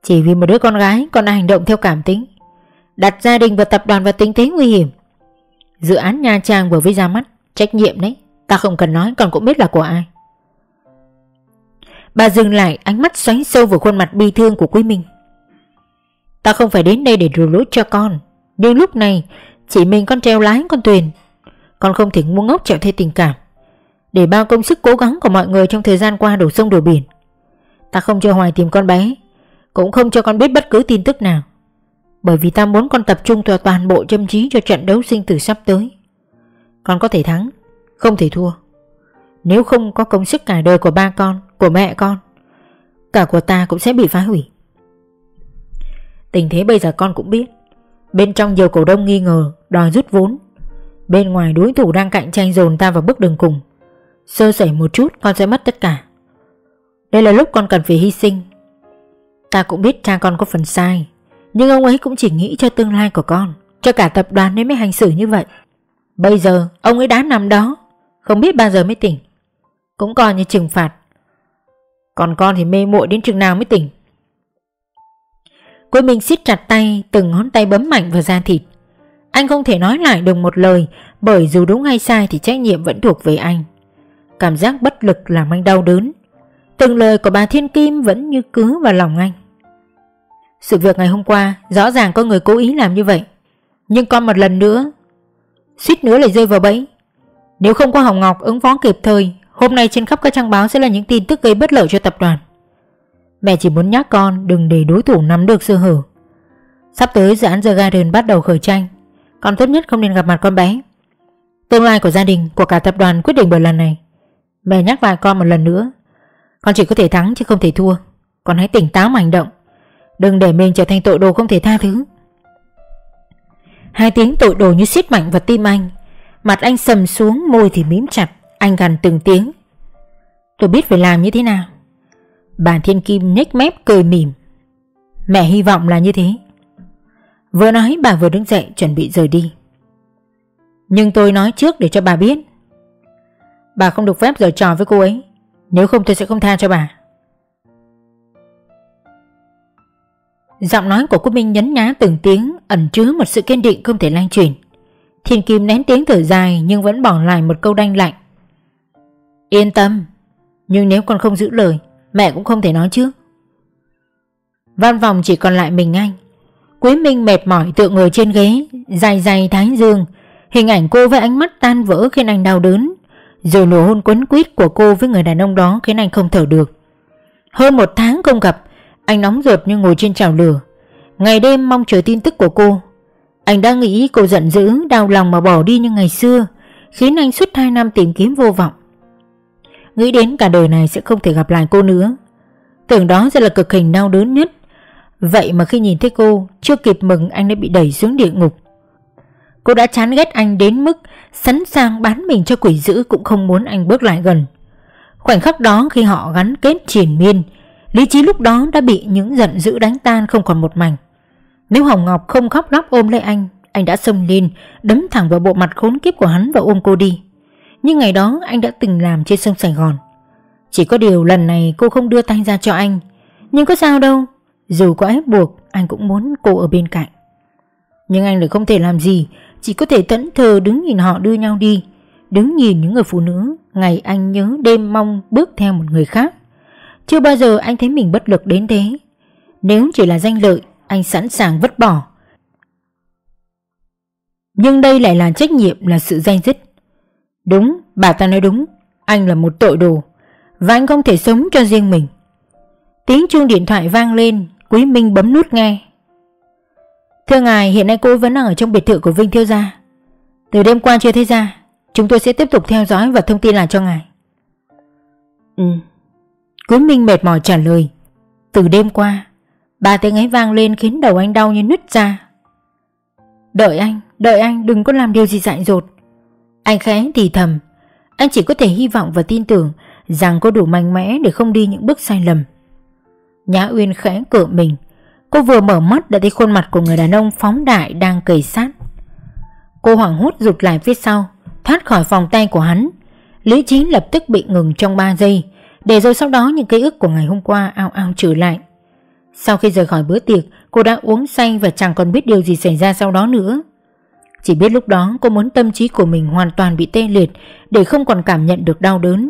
Chỉ vì một đứa con gái, con đã hành động theo cảm tính, Đặt gia đình và tập đoàn vào tình thế nguy hiểm. Dự án Nha Trang vừa mới ra mắt, Trách nhiệm đấy. Ta không cần nói, con cũng biết là của ai. Bà dừng lại, ánh mắt xoáy sâu vào khuôn mặt bi thương của Quý Minh. Ta không phải đến đây để rủ lỗi cho con, Nhưng lúc này Chỉ mình con treo lái con thuyền. Con không thể ngu ngốc chịu thay tình cảm. Để bao công sức cố gắng của mọi người Trong thời gian qua đổ sông đổ biển, Ta không cho Hoài tìm con bé, Cũng không cho con biết bất cứ tin tức nào. Bởi vì ta muốn con tập trung toàn bộ châm trí Cho trận đấu sinh tử sắp tới. Con có thể thắng, Không thể thua. Nếu không có công sức cả đời của ba con của mẹ con. Cả của ta cũng sẽ bị phá hủy. Tình thế bây giờ con cũng biết. Bên trong nhiều cổ đông nghi ngờ, Đòi rút vốn. Bên ngoài đối thủ đang cạnh tranh dồn ta vào bước đường cùng. Sơ sẩy một chút, con sẽ mất tất cả. Đây là lúc con cần phải hy sinh. Ta cũng biết cha con có phần sai, Nhưng ông ấy cũng chỉ nghĩ cho tương lai của con, Cho cả tập đoàn nên mới hành xử như vậy. Bây giờ, ông ấy đã nằm đó, Không biết bao giờ mới tỉnh. Cũng coi như trừng phạt. Còn con thì mê muội đến chừng nào mới tỉnh. Quế Minh siết chặt tay, Từng ngón tay bấm mạnh vào da thịt. Anh không thể nói lại được một lời, Bởi dù đúng hay sai thì trách nhiệm vẫn thuộc về anh. Cảm giác bất lực làm anh đau đớn. Từng lời của bà Thiên Kim vẫn như cứ vào lòng anh. Sự việc ngày hôm qua, Rõ ràng có người cố ý làm như vậy. Nhưng con một lần nữa, Suýt nữa lại rơi vào bẫy. Nếu không có Hồng Ngọc ứng phó kịp thời Hôm nay trên khắp các trang báo sẽ là những tin tức gây bất lợi cho tập đoàn. Mẹ chỉ muốn nhắc con đừng để đối thủ nắm được sơ hở. Sắp tới dự án The Garden bắt đầu khởi tranh. Con tốt nhất không nên gặp mặt con bé. Tương lai của gia đình, của cả tập đoàn quyết định bởi lần này. Mẹ nhắc lại con một lần nữa. Con chỉ có thể thắng chứ không thể thua. Con hãy tỉnh táo mà hành động. Đừng để mình trở thành tội đồ không thể tha thứ. Hai tiếng tội đồ như xiết mạnh vào tim anh. Mặt anh sầm xuống môi thì mím chặt. Anh gần từng tiếng. Tôi biết phải làm như thế nào. Bà Thiên Kim nhếch mép cười mỉm. Mẹ hy vọng là như thế. Vừa nói, bà vừa đứng dậy chuẩn bị rời đi. Nhưng tôi nói trước để cho bà biết. Bà không được phép giở trò với cô ấy. Nếu không, tôi sẽ không tha cho bà. Giọng nói của cô Minh nhấn nhá từng tiếng, Ẩn chứa một sự kiên định không thể lan truyền. Thiên Kim nén tiếng thở dài Nhưng vẫn bỏ lại một câu đanh lạnh. Yên tâm, Nhưng nếu con không giữ lời, Mẹ cũng không thể nói trước Văn phòng chỉ còn lại mình anh. Quý Minh mệt mỏi tựa người trên ghế, Dài dài thái dương. Hình ảnh cô với ánh mắt tan vỡ khiến anh đau đớn. Rồi nụ hôn quấn quýt của cô với người đàn ông đó khiến anh không thở được. Hơn một tháng không gặp, Anh nóng ruột như ngồi trên chảo lửa. Ngày đêm mong chờ tin tức của cô. Anh đã nghĩ cô giận dữ, Đau lòng mà bỏ đi như ngày xưa, Khiến anh suốt hai năm tìm kiếm vô vọng. Nghĩ đến cả đời này sẽ không thể gặp lại cô nữa. Tưởng đó sẽ là cực hình đau đớn nhất. Vậy mà khi nhìn thấy cô, Chưa kịp mừng anh đã bị đẩy xuống địa ngục. Cô đã chán ghét anh đến mức Sẵn sàng bán mình cho quỷ dữ Cũng không muốn anh bước lại gần. Khoảnh khắc đó khi họ gắn kết triển miên, Lý trí lúc đó đã bị những giận dữ đánh tan không còn một mảnh. Nếu Hồng Ngọc không khóc lóc ôm lấy anh Anh đã xông lên, Đấm thẳng vào bộ mặt khốn kiếp của hắn và ôm cô đi. Như ngày đó anh đã từng làm trên sông Sài Gòn. Chỉ có điều lần này cô không đưa tay ra cho anh. Nhưng có sao đâu, dù có ép buộc, anh cũng muốn cô ở bên cạnh. Nhưng anh lại không thể làm gì, Chỉ có thể tẫn thờ đứng nhìn họ đưa nhau đi. Đứng nhìn những người phụ nữ, Ngày anh nhớ đêm mong bước theo một người khác. Chưa bao giờ anh thấy mình bất lực đến thế. Nếu chỉ là danh lợi, Anh sẵn sàng vứt bỏ. Nhưng đây lại là trách nhiệm, Là sự danh dứt. Đúng, bà ta nói đúng. Anh là một tội đồ. Và anh không thể sống cho riêng mình. Tiếng chuông điện thoại vang lên Quý Minh bấm nút nghe. Thưa ngài hiện nay cô vẫn đang ở trong biệt thự của Vinh Thiêu Gia. Từ đêm qua chưa thấy ra Chúng tôi sẽ tiếp tục theo dõi và thông tin lại cho ngài. Ừ. Quý Minh mệt mỏi trả lời. Từ đêm qua Ba tiếng ấy vang lên khiến đầu anh đau như nứt ra. Đợi anh Đợi anh đừng có làm điều gì dại dột anh khẽ thì thầm. Anh chỉ có thể hy vọng và tin tưởng Rằng cô đủ mạnh mẽ để không đi những bước sai lầm. Nhã Uyên khẽ cựa mình. Cô vừa mở mắt đã thấy khuôn mặt của người đàn ông phóng đại đang cầy sát. Cô hoảng hốt rụt lại phía sau, Thoát khỏi vòng tay của hắn. Lý trí lập tức bị ngừng trong 3 giây, Để rồi sau đó những ký ức của ngày hôm qua ao ao trở lại. Sau khi rời khỏi bữa tiệc, Cô đã uống say và chẳng còn biết điều gì xảy ra sau đó nữa. Chỉ biết lúc đó cô muốn tâm trí của mình hoàn toàn bị tê liệt Để không còn cảm nhận được đau đớn.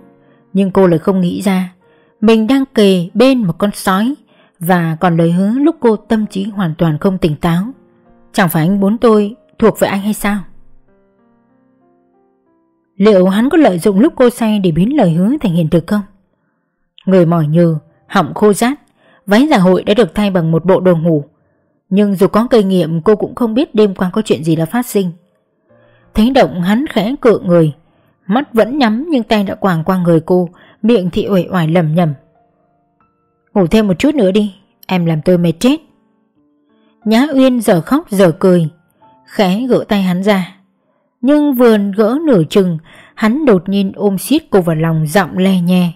Nhưng cô lại không nghĩ ra mình đang kề bên một con sói Và còn lời hứa lúc cô tâm trí hoàn toàn không tỉnh táo. Chẳng phải anh muốn tôi thuộc về anh hay sao? Liệu hắn có lợi dụng lúc cô say để biến lời hứa thành hiện thực không? Người mỏi nhừ, họng khô rát Váy giả hội đã được thay bằng một bộ đồ ngủ. Nhưng dù có kinh nghiệm, cô cũng không biết đêm qua có chuyện gì đã phát sinh. Thấy động hắn khẽ cựa người, Mắt vẫn nhắm nhưng tay đã quàng qua người cô, Miệng thì uể oải lầm nhầm. Ngủ thêm một chút nữa đi, Em làm tôi mệt chết. Nhã Uyên giờ khóc giờ cười, Khẽ gỡ tay hắn ra. Nhưng vừa gỡ nửa chừng, Hắn đột nhiên ôm xiết cô vào lòng giọng le nhè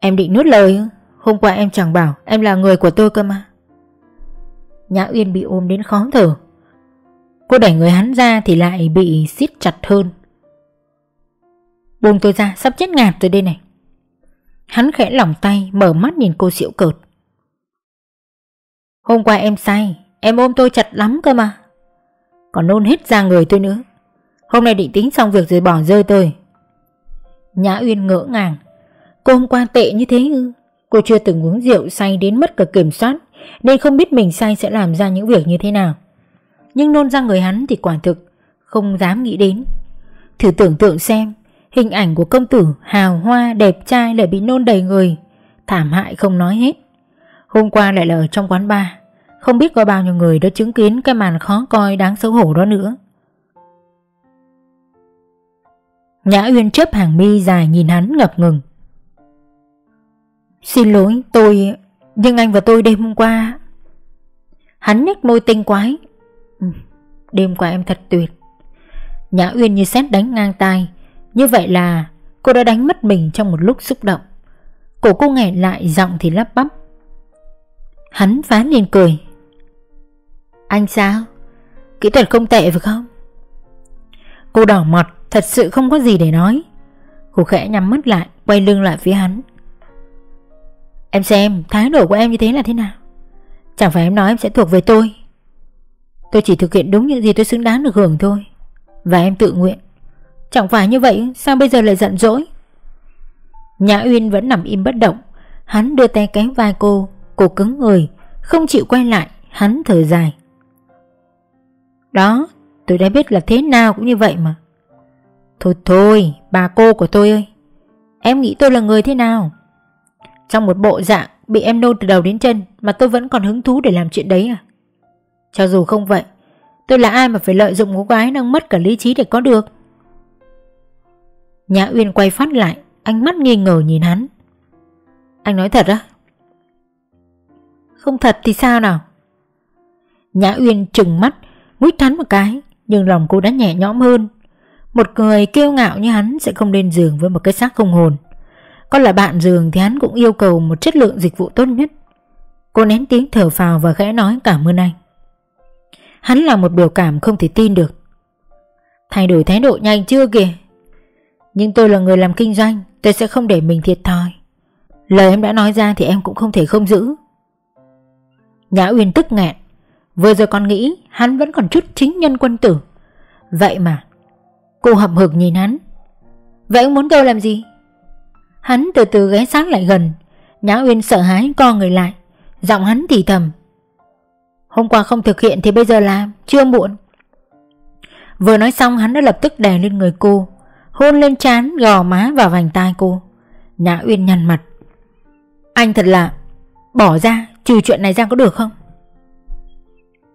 Em định nuốt lời Hôm qua em chẳng bảo Em là người của tôi cơ mà. Nhã Uyên bị ôm đến khó thở. Cô đẩy người hắn ra thì lại bị siết chặt hơn. Buông tôi ra, sắp chết ngạt rồi đây này. Hắn khẽ lỏng tay, Mở mắt nhìn cô xịu cợt. Hôm qua em say, Em ôm tôi chặt lắm cơ mà. Còn nôn hết ra người tôi nữa. Hôm nay định tính xong việc rồi bỏ rơi tôi. Nhã Uyên ngỡ ngàng. Cô hôm qua tệ như thế ư? Cô chưa từng uống rượu say đến mất cả kiểm soát. Nên không biết mình sai sẽ làm ra những việc như thế nào. Nhưng nôn ra người hắn thì quả thực Không dám nghĩ đến. Thử tưởng tượng xem, Hình ảnh của công tử hào hoa đẹp trai lại bị nôn đầy người, Thảm hại không nói hết. Hôm qua lại là ở trong quán bar, Không biết có bao nhiêu người đã chứng kiến cái màn khó coi đáng xấu hổ đó nữa. Nhã Uyên chớp hàng mi dài nhìn hắn ngập ngừng. Xin lỗi, tôi nhưng anh và tôi đêm hôm qua Hắn nhếch môi tinh quái. Ừ, Đêm qua em thật tuyệt. Nhã Uyên như xét đánh ngang tai. Như vậy là cô đã đánh mất mình trong một lúc xúc động. Cổ cô nghẹn lại giọng thì lắp bắp. Hắn phá lên cười. Anh sao? Kỹ thuật không tệ phải không? Cô đỏ mặt Thật sự không có gì để nói. Cô khẽ nhắm mắt lại Quay lưng lại phía hắn. Em xem, thái độ của em như thế là thế nào? Chẳng phải em nói em sẽ thuộc về tôi. Tôi chỉ thực hiện đúng những gì tôi xứng đáng được hưởng thôi. Và em tự nguyện. Chẳng phải như vậy, Sao bây giờ lại giận dỗi? Nhã Uyên vẫn nằm im bất động. Hắn đưa tay kéo vai cô Cô cứng người, Không chịu quay lại, Hắn thở dài. Đó, Tôi đã biết là thế nào cũng như vậy mà. Thôi thôi, Bà cô của tôi ơi. Em nghĩ tôi là người thế nào? Trong một bộ dạng Bị em nôn từ đầu đến chân Mà tôi vẫn còn hứng thú để làm chuyện đấy à? Cho dù không vậy, Tôi là ai mà phải lợi dụng cô gái đang mất cả lý trí để có được? Nhã Uyên quay phát lại, Ánh mắt nghi ngờ nhìn hắn. Anh nói thật á? Không thật thì sao nào? Nhã Uyên trừng mắt Nguyết hắn một cái, Nhưng lòng cô đã nhẹ nhõm hơn. Một người kiêu ngạo như hắn Sẽ không lên giường với một cái xác không hồn. Có là bạn giường thì hắn cũng yêu cầu Một chất lượng dịch vụ tốt nhất. Cô nén tiếng thở phào và khẽ nói, cảm ơn anh. Hắn là một biểu cảm không thể tin được. Thay đổi thái độ nhanh chưa kìa? Nhưng tôi là người làm kinh doanh, Tôi sẽ không để mình thiệt thòi. Lời em đã nói ra thì em cũng không thể không giữ. Nhã Uyên tức nghẹn. Vừa giờ còn nghĩ hắn vẫn còn chút chính nhân quân tử. Vậy mà, Cô hậm hực nhìn hắn. Vậy ông muốn tôi làm gì? Hắn từ từ ghé sát lại gần. Nhã Uyên sợ hãi co người lại. Giọng hắn thì thầm. Hôm qua không thực hiện thì bây giờ làm? Chưa muộn. Vừa nói xong, hắn đã lập tức đè lên người cô. Hôn lên trán, gò má vào vành tai cô. Nhã Uyên nhăn mặt. Anh thật là Bỏ ra, trừ chuyện này ra có được không?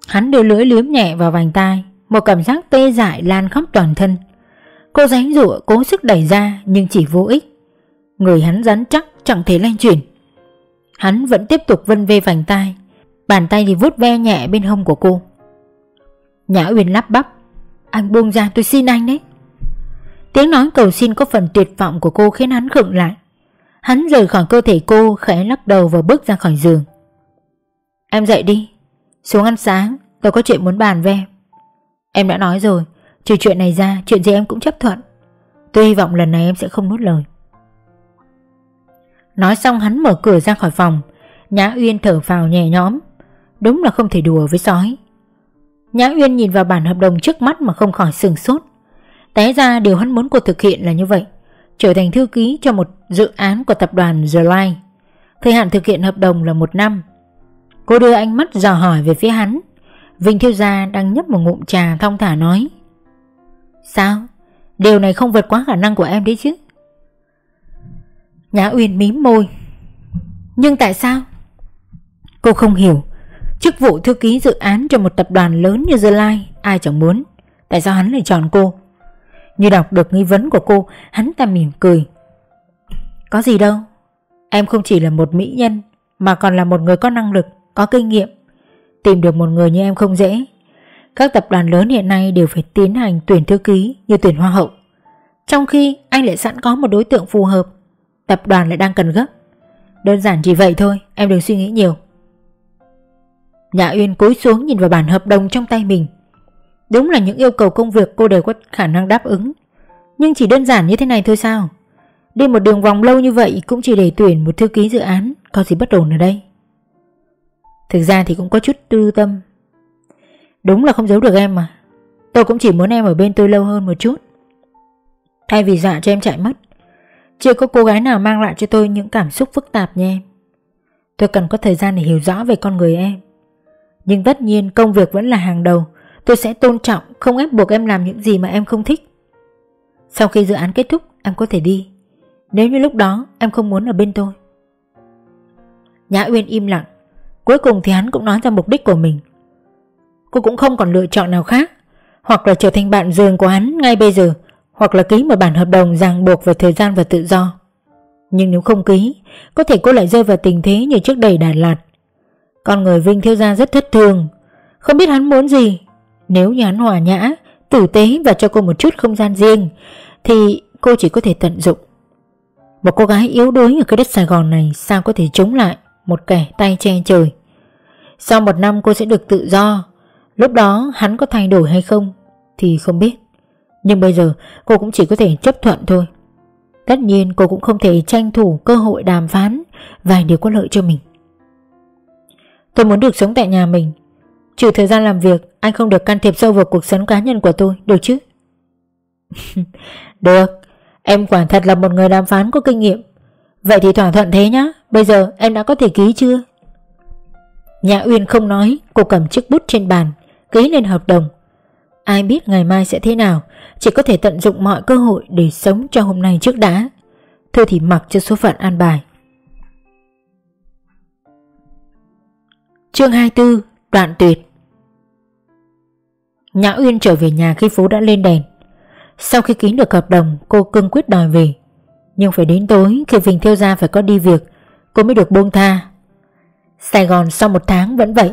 Hắn đưa lưỡi liếm nhẹ vào vành tai. Một cảm giác tê dại lan khắp toàn thân. Cô giánh rụa cố sức đẩy ra, Nhưng chỉ vô ích. Người hắn rắn chắc chẳng thể lanh chuyển. Hắn vẫn tiếp tục vân vê vành tai. Bàn tay thì vuốt ve nhẹ bên hông của cô. Nhã Uyên lắp bắp, Anh buông ra, tôi xin anh đấy. Tiếng nói cầu xin có phần tuyệt vọng của cô khiến hắn khựng lại. Hắn rời khỏi cơ thể cô, khẽ lắc đầu và bước ra khỏi giường. Em dậy đi, Xuống ăn sáng, Tôi có chuyện muốn bàn với em. Em đã nói rồi, Trừ chuyện này ra, Chuyện gì em cũng chấp thuận. Tôi hy vọng lần này em sẽ không nuốt lời. Nói xong hắn mở cửa ra khỏi phòng. Nhã Uyên thở phào nhẹ nhõm. Đúng là không thể đùa với sói. Nhã Uyên nhìn vào bản hợp đồng trước mắt mà không khỏi sừng sốt. Té ra điều hắn muốn cô thực hiện là như vậy. Trở thành thư ký cho một dự án của tập đoàn The Line. Thời hạn thực hiện hợp đồng là một năm. Cô đưa ánh mắt dò hỏi về phía hắn. Vinh Thiêu Gia đang nhấp một ngụm trà thong thả nói. Sao? Điều này không vượt quá khả năng của em đấy chứ? Nhã Uyên mím môi. Nhưng tại sao? Cô không hiểu. Chức vụ thư ký dự án cho một tập đoàn lớn như The Line, Ai chẳng muốn? Tại sao hắn lại chọn cô? Như đọc được nghi vấn của cô, Hắn ta mỉm cười. Có gì đâu. Em không chỉ là một mỹ nhân, Mà còn là một người có năng lực, Có kinh nghiệm. Tìm được một người như em không dễ. Các tập đoàn lớn hiện nay đều phải tiến hành tuyển thư ký Như tuyển hoa hậu. Trong khi anh lại sẵn có một đối tượng phù hợp. Tập đoàn lại đang cần gấp. Đơn giản chỉ vậy thôi, Em đừng suy nghĩ nhiều. Nhã Uyên cúi xuống nhìn vào bản hợp đồng trong tay mình. Đúng là những yêu cầu công việc cô đều có khả năng đáp ứng. Nhưng chỉ đơn giản như thế này thôi sao? Đi một đường vòng lâu như vậy cũng chỉ để tuyển một thư ký dự án, Có gì bất ổn ở đây? Thực ra thì cũng có chút tư tâm. Đúng là không giấu được em mà. Tôi cũng chỉ muốn em ở bên tôi lâu hơn một chút. Thay vì dọa cho em chạy mất chưa có cô gái nào mang lại cho tôi những cảm xúc phức tạp như em Tôi cần có thời gian để hiểu rõ về con người em. Nhưng tất nhiên công việc vẫn là hàng đầu, Tôi sẽ tôn trọng, Không ép buộc em làm những gì mà em không thích. Sau khi dự án kết thúc, Em có thể đi. Nếu như lúc đó, em không muốn ở bên tôi. Nhã Uyên im lặng. Cuối cùng thì hắn cũng nói ra mục đích của mình. Cô cũng không còn lựa chọn nào khác, Hoặc là trở thành bạn giường của hắn ngay bây giờ. Hoặc là ký một bản hợp đồng ràng buộc về thời gian và tự do Nhưng nếu không ký Có thể cô lại rơi vào tình thế như trước đây Đà Lạt Con người Vinh Thiếu Gia rất thất thường Không biết hắn muốn gì Nếu như hắn hòa nhã, tử tế và cho cô một chút không gian riêng thì cô chỉ có thể tận dụng. Một cô gái yếu đuối ở cái đất Sài Gòn này sao có thể chống lại một kẻ tay che trời. Sau một năm cô sẽ được tự do, lúc đó hắn có thay đổi hay không thì không biết. Nhưng bây giờ cô cũng chỉ có thể chấp thuận thôi. Tất nhiên cô cũng không thể tranh thủ cơ hội đàm phán vài điều có lợi cho mình. Tôi muốn được sống tại nhà mình. Trừ thời gian làm việc, anh không được can thiệp sâu vào cuộc sống cá nhân của tôi, được chứ? được, em quả thật là một người đàm phán có kinh nghiệm. Vậy thì thỏa thuận thế nhá, bây giờ em đã có thể ký chưa? Nhã Uyên không nói, cô cầm chiếc bút trên bàn, ký lên hợp đồng. Ai biết ngày mai sẽ thế nào, chỉ có thể tận dụng mọi cơ hội để sống cho hôm nay trước đã. Thôi thì mặc cho số phận an bài. Chương 24 Đoạn tuyệt. Nhã Uyên trở về nhà khi phố đã lên đèn. Sau khi ký được hợp đồng cô cương quyết đòi về. Nhưng phải đến tối khi Vinh theo gia phải có đi việc Cô mới được buông tha. Sài Gòn sau một tháng vẫn vậy.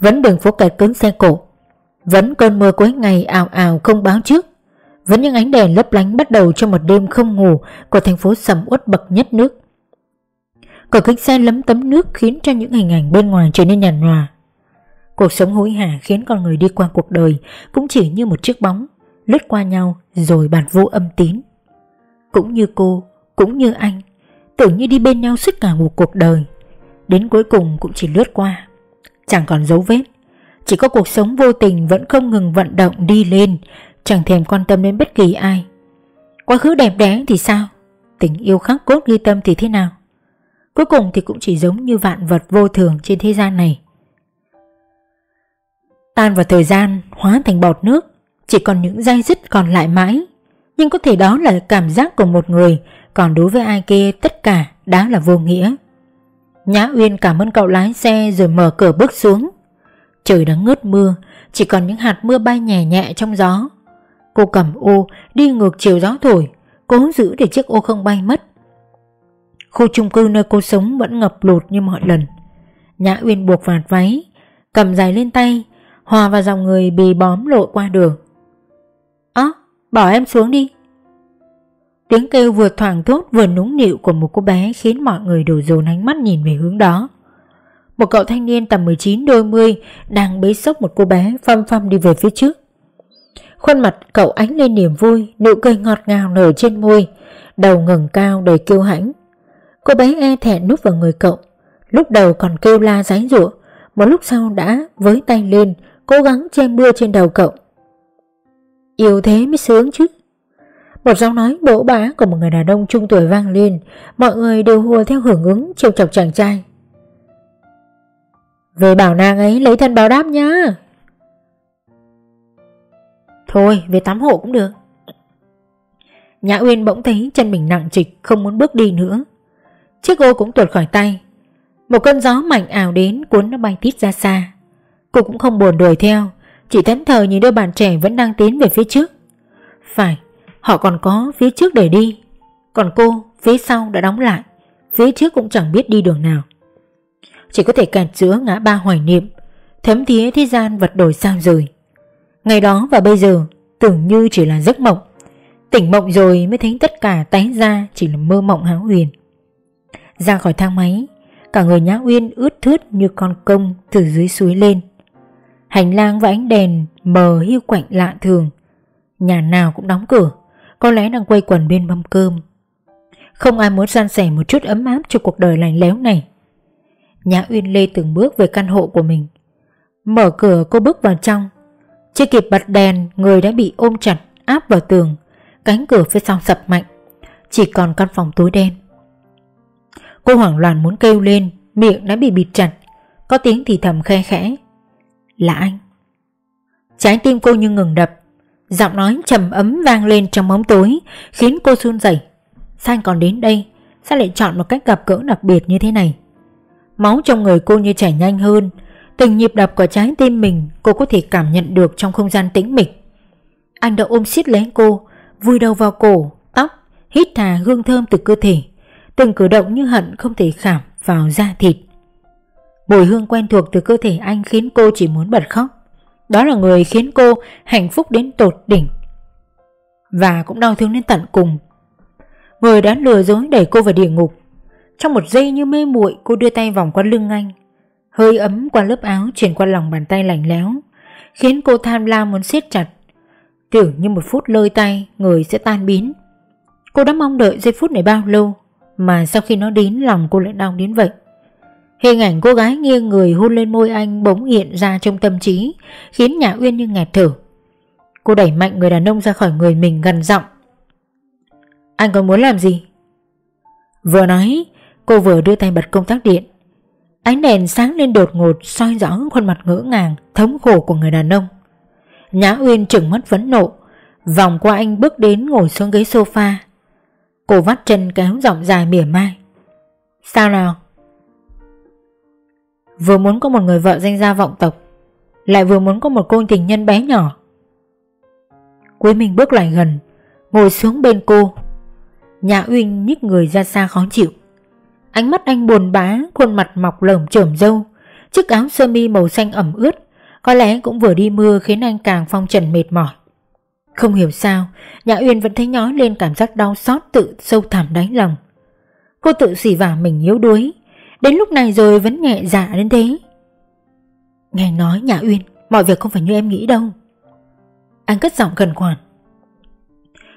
Vẫn đường phố kẹt cứng xe cổ vẫn cơn mưa cuối ngày ảo ảo không báo trước Vẫn những ánh đèn lấp lánh bắt đầu trong một đêm không ngủ Của thành phố sầm uất bậc nhất nước Cửa kính xe lấm tấm nước khiến cho những hình ảnh bên ngoài trở nên nhàn nhòa. Cuộc sống hối hả khiến con người đi qua cuộc đời cũng chỉ như một chiếc bóng, lướt qua nhau rồi bạt vô âm tín. Cũng như cô, cũng như anh, tưởng như đi bên nhau suốt cả một cuộc đời. Đến cuối cùng cũng chỉ lướt qua, chẳng còn dấu vết. Chỉ có cuộc sống vô tình vẫn không ngừng vận động đi lên, chẳng thèm quan tâm đến bất kỳ ai. Quá khứ đẹp đẽ thì sao? Tình yêu khắc cốt ghi tâm thì thế nào? Cuối cùng thì cũng chỉ giống như vạn vật vô thường trên thế gian này. Tan vào thời gian hóa thành bọt nước. Chỉ còn những dây dứt còn lại mãi. Nhưng có thể đó là cảm giác của một người. Còn đối với ai kia tất cả đã là vô nghĩa. Nhã Uyên cảm ơn cậu lái xe rồi mở cửa bước xuống. Trời đã ngớt mưa Chỉ còn những hạt mưa bay nhẹ nhẹ trong gió. Cô cầm ô đi ngược chiều gió thổi Cố giữ để chiếc ô không bay mất. Khu chung cư nơi cô sống vẫn ngập lụt như mọi lần. Nhã Uyên buộc vạt váy Cầm giày lên tay Hòa vào dòng người bì bóm lội qua đường. Á, bỏ em xuống đi. Tiếng kêu vừa thoảng thốt vừa núng nịu của một cô bé khiến mọi người đổ dồn ánh mắt nhìn về hướng đó. Một cậu thanh niên tầm 19 đôi mươi đang bế sốc một cô bé phăm phăm đi về phía trước. Khuôn mặt cậu ánh lên niềm vui, nụ cười ngọt ngào nở trên môi, đầu ngẩng cao đầy kiêu hãnh. Cô bé e thẹn núp vào người cậu Lúc đầu còn kêu la giấy rụa Một lúc sau đã với tay lên Cố gắng che mưa trên đầu cậu Yêu thế mới sướng chứ Một giọng nói bỗ bá của một người đàn ông trung tuổi vang lên Mọi người đều hùa theo hưởng ứng trêu chọc chàng trai về bảo nàng ấy lấy thân báo đáp nhá. Thôi, về tắm hộ cũng được. Nhã Uyên bỗng thấy chân mình nặng trịch, Không muốn bước đi nữa. Chiếc ô cũng tuột khỏi tay. Một cơn gió mạnh ảo đến, cuốn nó bay tít ra xa. Cô cũng không buồn đuổi theo, Chỉ thẫn thờ nhìn đôi bạn trẻ vẫn đang tiến về phía trước. Phải, Họ còn có phía trước để đi. Còn cô, phía sau đã đóng lại. Phía trước cũng chẳng biết đi đường nào. Chỉ có thể kẹt giữa ngã ba hoài niệm. Thấm thía thế gian vật đổi sao rồi. Ngày đó và bây giờ, Tưởng như chỉ là giấc mộng. Tỉnh mộng rồi mới thấy tất cả tái ra Chỉ là mơ mộng háo huyền. Ra khỏi thang máy, Cả người Nhã Uyên ướt thướt như con công từ dưới suối lên. Hành lang và ánh đèn mờ hiu quạnh lạ thường. Nhà nào cũng đóng cửa, Có lẽ đang quay quần bên mâm cơm. Không ai muốn san sẻ một chút ấm áp cho cuộc đời lành léo này. Nhã Uyên lê từng bước về căn hộ của mình. Mở cửa, cô bước vào trong. Chưa kịp bật đèn, Người đã bị ôm chặt, áp vào tường. Cánh cửa phía sau sập mạnh. Chỉ còn căn phòng tối đen. Cô hoảng loạn muốn kêu lên, Miệng đã bị bịt chặt. Có tiếng thì thầm khe khẽ. Là anh. Trái tim cô như ngừng đập. Giọng nói trầm ấm vang lên trong bóng tối, Khiến cô run rẩy. Sao anh còn đến đây? Sao lại chọn một cách gặp gỡ đặc biệt như thế này? Máu trong người cô như chảy nhanh hơn. Từng nhịp đập của trái tim mình Cô có thể cảm nhận được trong không gian tĩnh mịch. Anh đã ôm siết lấy cô Vui đầu vào cổ, tóc Hít thà hương thơm từ cơ thể. Từng cử động như hận không thể khảm vào da thịt. Mùi hương quen thuộc từ cơ thể anh khiến cô chỉ muốn bật khóc. Đó là người khiến cô hạnh phúc đến tột đỉnh. Và cũng đau thương đến tận cùng. Người đã lừa dối đẩy cô vào địa ngục. Trong một giây như mê muội, cô đưa tay vòng qua lưng anh. Hơi ấm qua lớp áo truyền qua lòng bàn tay lạnh lẽo, Khiến cô tham lam muốn siết chặt. Tưởng như một phút lơi tay, Người sẽ tan biến. Cô đã mong đợi giây phút này bao lâu, Mà sau khi nó đến, lòng cô lại đau đến vậy. Hình ảnh cô gái nghiêng người hôn lên môi anh bỗng hiện ra trong tâm trí, Khiến nhà Uyên như nghẹt thở. Cô đẩy mạnh người đàn ông ra khỏi người mình gần giọng. Anh còn muốn làm gì? Vừa nói Cô vừa đưa tay bật công tắc điện. Ánh đèn sáng lên đột ngột soi rõ khuôn mặt ngỡ ngàng, Thống khổ của người đàn ông. Nhã Uyên trừng mắt vấn nộ, Vòng qua anh bước đến ngồi xuống ghế sofa. Cô vắt chân kéo giọng dài mỉa mai. Sao nào? Vừa muốn có một người vợ danh gia vọng tộc, Lại vừa muốn có một cô tình nhân bé nhỏ. Quý Minh bước lại gần, Ngồi xuống bên cô. Nhã Uyên nhích người ra xa khó chịu. Ánh mắt anh buồn bã Khuôn mặt mọc lởm chởm râu, Chiếc áo sơ mi màu xanh ẩm ướt Có lẽ cũng vừa đi mưa khiến anh càng phong trần mệt mỏi. Không hiểu sao Nhã Uyên vẫn thấy nhói lên cảm giác đau xót tự sâu thẳm đáy lòng. Cô tự xỉ vả mình yếu đuối Đến lúc này rồi vẫn nhẹ dạ đến thế. Nghe nói Nhã Uyên Mọi việc không phải như em nghĩ đâu. Anh cất giọng gần khoản.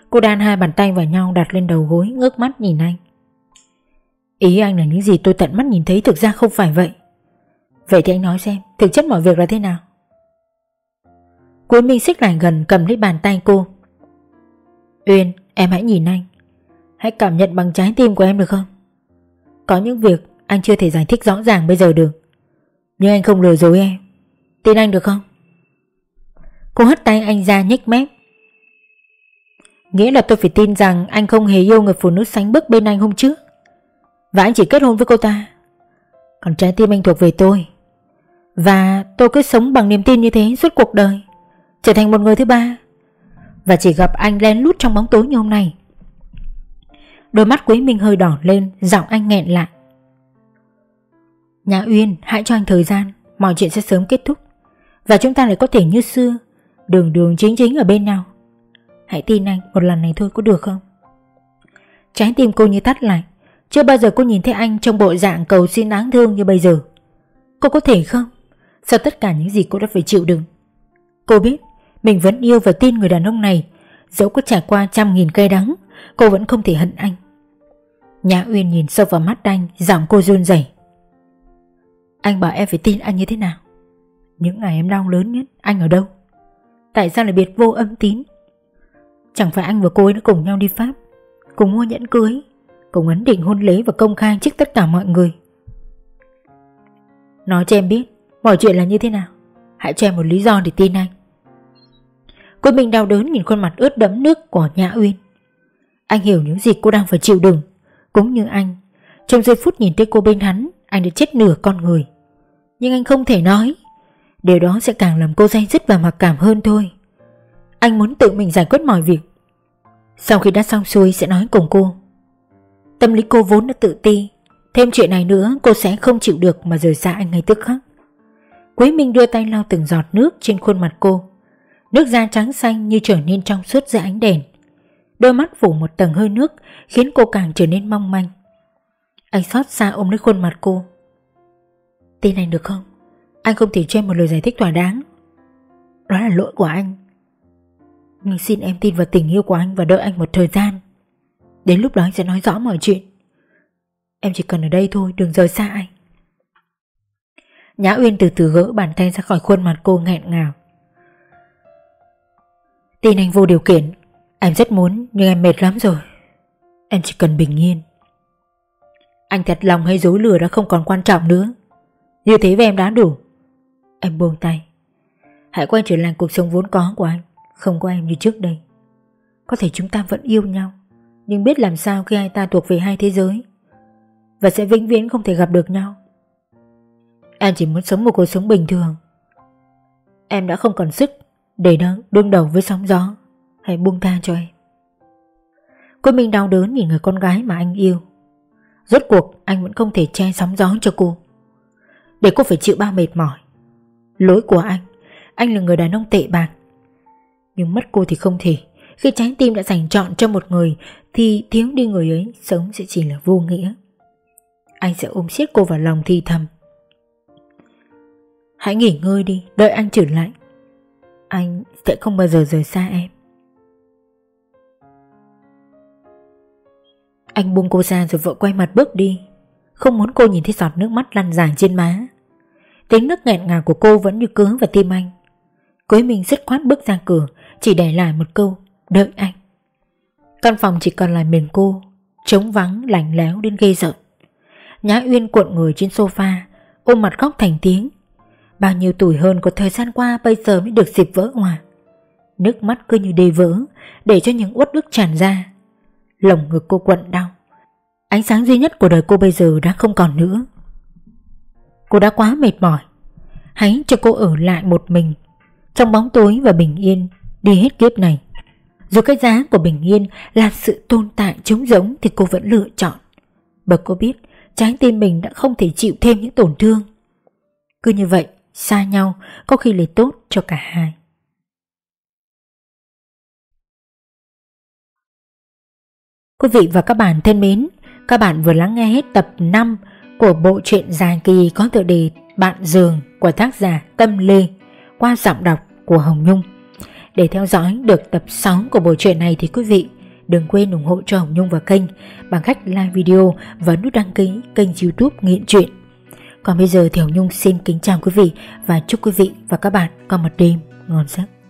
Cô đan hai bàn tay vào nhau đặt lên đầu gối ngước mắt nhìn anh. Ý anh là những gì tôi tận mắt nhìn thấy thực ra không phải vậy. Vậy thì anh nói xem, Thực chất mọi việc là thế nào? Quế Minh xích lại gần cầm lấy bàn tay cô. Uyên, em hãy nhìn anh. Hãy cảm nhận bằng trái tim của em được không? Có những việc anh chưa thể giải thích rõ ràng bây giờ được. Nhưng anh không lừa dối em. Tin anh được không? Cô hất tay anh ra nhếch mép. Nghĩa là tôi phải tin rằng anh không hề yêu người phụ nữ sánh bước bên anh hôm trước. Và anh chỉ kết hôn với cô ta. Còn trái tim anh thuộc về tôi. Và tôi cứ sống bằng niềm tin như thế suốt cuộc đời, Trở thành một người thứ ba. Và chỉ gặp anh len lút trong bóng tối như hôm nay. Đôi mắt Quý Minh hơi đỏ lên, Giọng anh nghẹn lại. Nhà Uyên, hãy cho anh thời gian, Mọi chuyện sẽ sớm kết thúc. Và chúng ta lại có thể như xưa, Đường đường chính chính ở bên nhau. Hãy tin anh, một lần này thôi có được không? Trái tim cô như tắt lại. Chưa bao giờ cô nhìn thấy anh trong bộ dạng cầu xin đáng thương như bây giờ. Cô có thể không? Sau tất cả những gì cô đã phải chịu đựng. Cô biết, Mình vẫn yêu và tin người đàn ông này. Dẫu có trải qua trăm nghìn cây đắng, Cô vẫn không thể hận anh. Nhã Uyên nhìn sâu vào mắt anh, Giọng cô run rẩy. Anh bảo em phải tin anh như thế nào? Những ngày em đau lớn nhất, Anh ở đâu? Tại sao lại biệt vô âm tín? Chẳng phải anh và cô ấy đã cùng nhau đi Pháp, Cùng mua nhẫn cưới Cùng ấn định hôn lễ và công khai trước tất cả mọi người. Nói cho em biết, Mọi chuyện là như thế nào? Hãy cho em một lý do để tin anh. Cô Minh đau đớn nhìn khuôn mặt ướt đẫm nước của Nhã Uyên. Anh hiểu những gì cô đang phải chịu đựng. Cũng như anh, Trong giây phút nhìn thấy cô bên hắn, Anh đã chết nửa con người. Nhưng anh không thể nói. Điều đó sẽ càng làm cô dây dứt và mặc cảm hơn thôi. Anh muốn tự mình giải quyết mọi việc. Sau khi đã xong xuôi, sẽ nói cùng cô. Tâm lý cô vốn đã tự ti. Thêm chuyện này nữa, cô sẽ không chịu được mà rời xa anh ngay tức khắc. Quý Minh đưa tay lau từng giọt nước trên khuôn mặt cô. Nước da trắng xanh như trở nên trong suốt dưới ánh đèn. Đôi mắt phủ một tầng hơi nước, Khiến cô càng trở nên mong manh. Anh xót xa ôm lấy khuôn mặt cô. Tin anh được không? Anh không thể cho em một lời giải thích thỏa đáng. Đó là lỗi của anh. Nhưng xin em tin vào tình yêu của anh Và đợi anh một thời gian. Đến lúc đó anh sẽ nói rõ mọi chuyện. Em chỉ cần ở đây thôi, Đừng rời xa anh. Nhã Uyên từ từ gỡ bàn tay ra khỏi khuôn mặt cô nghẹn ngào. Tin anh vô điều kiện, Em rất muốn nhưng em mệt lắm rồi. Em chỉ cần bình yên. Anh thật lòng hay dối lừa đã không còn quan trọng nữa. Như thế với em đã đủ. Em buông tay. Hãy quay trở lại cuộc sống vốn có của anh. Không có em như trước đây. Có thể chúng ta vẫn yêu nhau. Nhưng biết làm sao khi hai ta thuộc về hai thế giới Và sẽ vĩnh viễn không thể gặp được nhau. Em chỉ muốn sống một cuộc sống bình thường. Em đã không còn sức Để đương, đương đầu với sóng gió Hãy buông tha cho em. Cô Minh đau đớn nhìn người con gái mà anh yêu. Rốt cuộc anh vẫn không thể che sóng gió cho cô. Để cô phải chịu bao mệt mỏi. Lỗi của anh Anh là người đàn ông tệ bạc. Nhưng mất cô thì không thể. Khi trái tim đã dành chọn cho một người thì thiếu đi người ấy Sống sẽ chỉ là vô nghĩa. Anh sẽ ôm siết cô vào lòng thi thầm. Hãy nghỉ ngơi đi, Đợi anh trở lại. Anh sẽ không bao giờ rời xa em. Anh buông cô ra rồi vội quay mặt bước đi. Không muốn cô nhìn thấy giọt nước mắt lăn dài trên má. Tiếng nước nghẹn ngào của cô vẫn như cứa vào tim anh. Quế mình dứt khoát bước ra cửa, Chỉ để lại một câu, Đợi anh. Căn phòng chỉ còn lại mình cô, Trống vắng, lạnh lẽo đến ghê rợn. Nhã Uyên cuộn người trên sofa, Ôm mặt khóc thành tiếng. Bao nhiêu tuổi hơn của thời gian qua Bây giờ mới được dịp vỡ hòa. Nước mắt cứ như đê vỡ, Để cho những uất ức tràn ra. Lồng ngực cô quặn đau. Ánh sáng duy nhất của đời cô bây giờ đã không còn nữa. Cô đã quá mệt mỏi. Hãy cho cô ở lại một mình, Trong bóng tối và bình yên, Đi hết kiếp này. Dù cái giá của bình yên là sự tồn tại trống giống Thì cô vẫn lựa chọn. Bởi cô biết trái tim mình đã không thể chịu thêm những tổn thương. Cứ như vậy xa nhau có khi lấy tốt cho cả hai. Quý vị và các bạn thân mến, các bạn vừa lắng nghe hết tập 5 của bộ truyện dài kỳ có tựa đề Bạn Giường của tác giả Tâm Lê qua giọng đọc của Hồng Nhung. Để theo dõi được tập 6 của bộ truyện này thì quý vị đừng quên ủng hộ cho Hồng Nhung và kênh bằng cách like video và nút đăng ký kênh youtube Nghiện Truyện. Còn bây giờ thì Hồng Nhung xin kính chào quý vị và chúc quý vị và các bạn có một đêm ngon giấc.